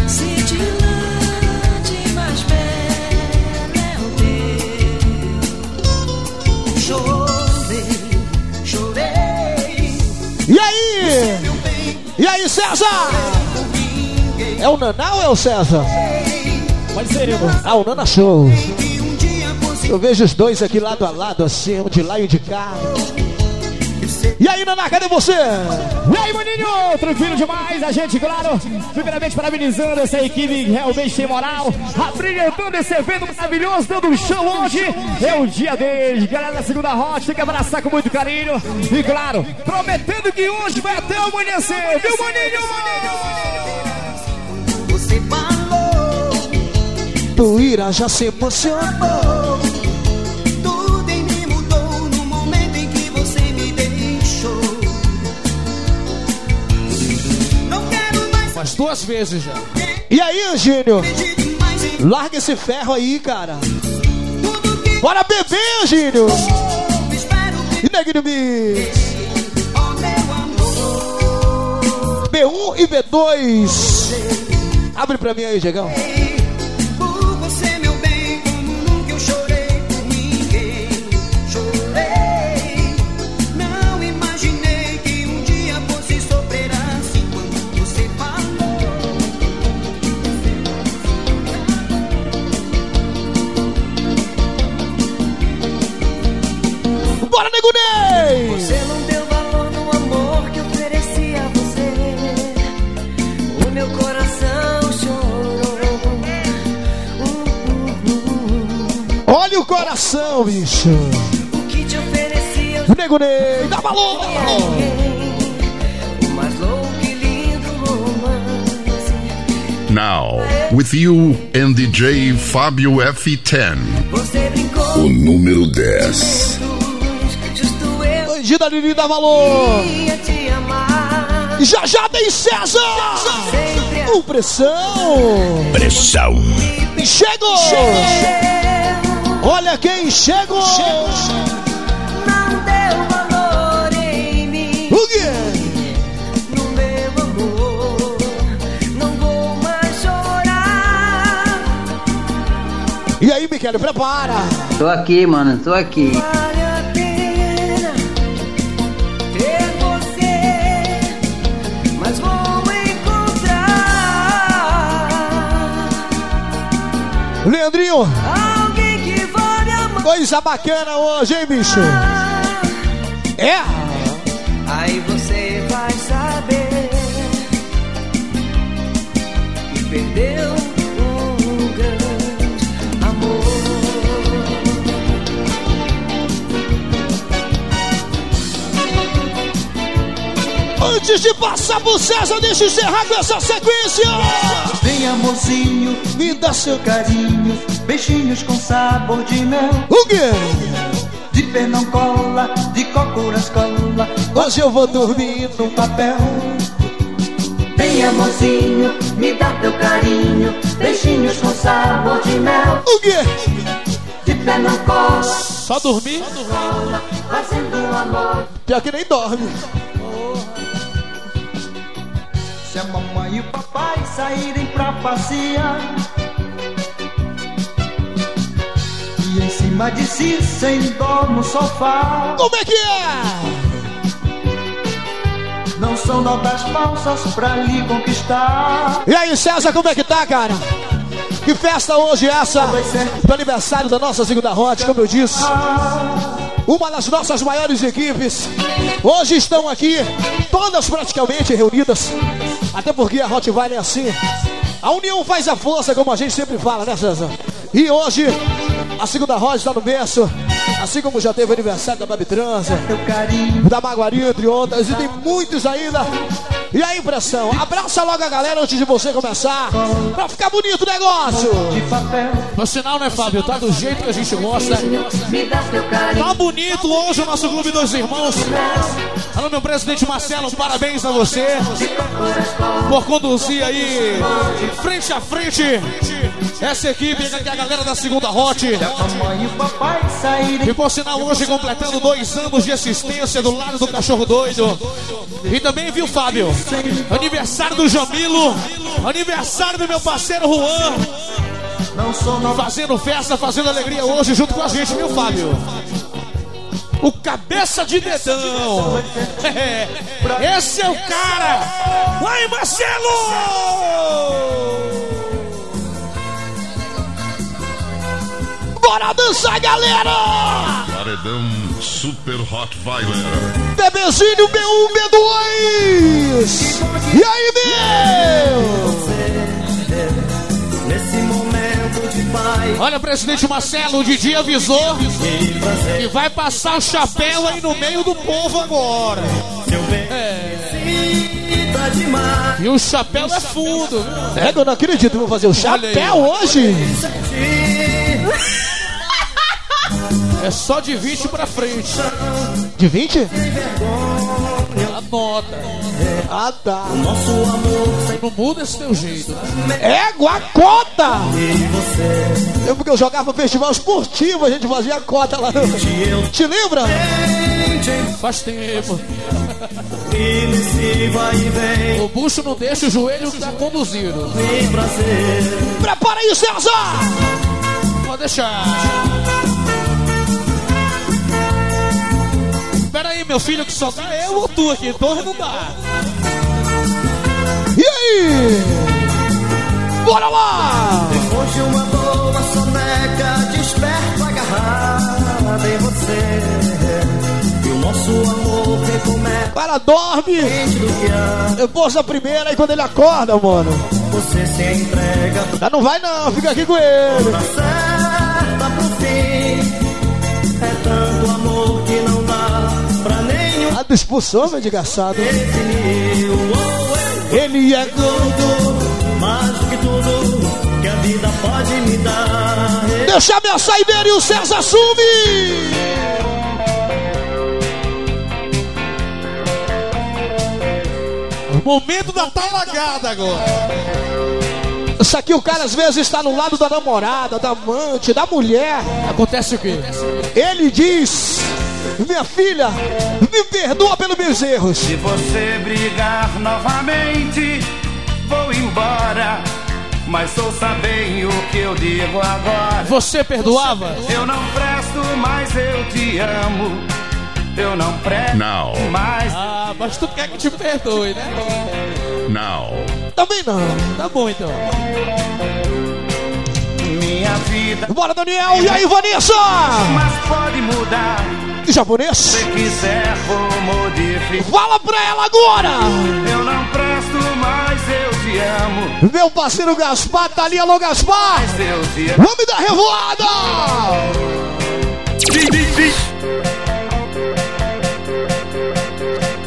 Cintilante, mais belo o teu. Chorei, chorei. E aí? E aí, César? É o Naná ou é o César? Pode ser, irmão. Ah, o Nana Show. Eu vejo os dois aqui lado a lado, assim, um de lá e um de cá. E aí, Naná, cadê você? E aí, maninho? Tranquilo demais. A gente, claro, primeiramente parabenizando essa equipe realmente tem moral, abrilhantando esse evento maravilhoso, dando um show hoje. É o dia deles. Galera da segunda rocha, tem que abraçar com muito carinho. E claro, prometendo que hoje vai até o amanhecer, viu, maninho? Você Tuíra já se emocionou. tudo em mim mudou no momento em que você me deixou. Não quero mais Umas duas vezes já. E aí, Angênio? Larga esse ferro aí, cara. Bora beber, Angênio! E Neguinho Mix? B1 e B2. Abre pra mim aí, Diegão. O coração, bicho. O que te ofereci eu Nego Ney, dá valor! O mais louco e lindo romance. Now, with you and DJ Fábio F10. Você brincou, O número 10. justo eu Bandida Lili, dá valor! já já tem César! Com pressão! Pressão. E chegou! Olha quem chegou! Não deu valor em mim. O quê? No meu amor, não vou mais chorar. E aí, Miquel, prepara! Tô aqui, mano, tô aqui. Vale coisa bacana hoje, hein, bicho? É! Aí você vai saber que perdeu Antes de passar pro César, deixa encerrar com essa sequência! Vem amorzinho, Me dá seu carinho, beijinhos com sabor de mel. O quê? De pernão cola, de cócoras cola, Hoje eu vou dormir no papel. Vem amorzinho, me dá teu carinho, beijinhos com sabor de mel. O quê? De pernão cola, Só dormir? fazendo amor. Pior que nem dorme. Se a mamãe e o papai saírem pra passear E em cima de si, sem dó no sofá Como é que é? Não são notas falsas pra lhe conquistar E aí, César, como é que tá, cara? Que festa hoje é essa? Do aniversário da nossa segunda Hot, como eu disse. Uma das nossas maiores equipes. Hoje estão aqui, todas praticamente reunidas. Até porque a Vine é assim. A união faz a força, como a gente sempre fala, né, César? E hoje, a segunda Hot está no berço. Assim como já teve o aniversário da Babi Transa, da Maguari, entre outras. E tem muitos ainda E aí, pressão? Abraça logo a galera antes de você começar. Pra ficar bonito o negócio. No sinal, né, Fábio? Tá do jeito que a gente gosta. Tá bonito hoje o nosso Clube dos Irmãos. Alô, meu presidente Marcelo, parabéns a você por conduzir aí frente a frente essa equipe que é a galera da segunda Hot. E por sinal, hoje completando dois anos de assistência do lado do cachorro doido. E também, viu, Fábio? Aniversário do Jamilo. Aniversário do meu parceiro Juan. Fazendo festa, fazendo alegria hoje junto com a gente, viu, Fábio? O cabeça de dedão. Esse é o cara. Vai, Marcelo! Bora dançar, galera! Paredão Super Hot Viler. Bebezinho B1, B2! E aí, meu? Nesse momento de paz. Olha, presidente Marcelo, o Didi avisou que vai passar o chapéu aí no meio do povo agora. É. E o chapéu é fundo. É, eu não acredito que vou fazer o chapéu hoje. É só de 20 pra frente. De 20? Anota. Ah, tá. Não muda esse teu jeito. né? Égua cota! Eu porque eu jogava festival esportivo, a gente fazia cota lá. Te lembra? Faz tempo. O bucho não deixa, o joelho tá conduzido. Prepara aí, César! Pode deixar. Pera aí, meu filho, que só dá eu ou tu aqui? Dois não dá. E aí? Bora lá! Depois de uma boa soneca, desperto agarrado em você. E o nosso amor recomeça. Para, dorme! Depois da primeira, e quando ele acorda, mano. Você se entrega Já não vai não, fica aqui com ele. Disposição, meu desgraçado. Ele é tudo, mais do que tudo que a vida pode me dar. Deixa a minha saideira e o César assume! Momento da talagada agora. Isso aqui o cara às vezes está no lado da namorada, da amante, da mulher. Acontece o quê? Ele diz: Minha filha, me perdoa pelos meus erros. Se você brigar novamente, vou embora. Mas ouça bem o que eu digo agora. Você perdoava? Eu não presto, mas eu te amo. Eu não presto, Now. mas Ah, mas tu quer que te perdoe, né? Now. Também não. Tá bom então. minha vida. Bora, Daniel! E aí, Vanessa? Mas pode mudar. Em japonês? Se quiser, vou modificar. Fala pra ela agora! Eu não presto, mas eu te amo. Meu parceiro Gaspar tá ali, alô Gaspar! Vamos dar revoada!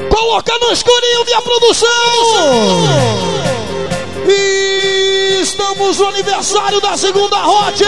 Coloca no escurinho, minha produção! E estamos no aniversário da segunda Hot!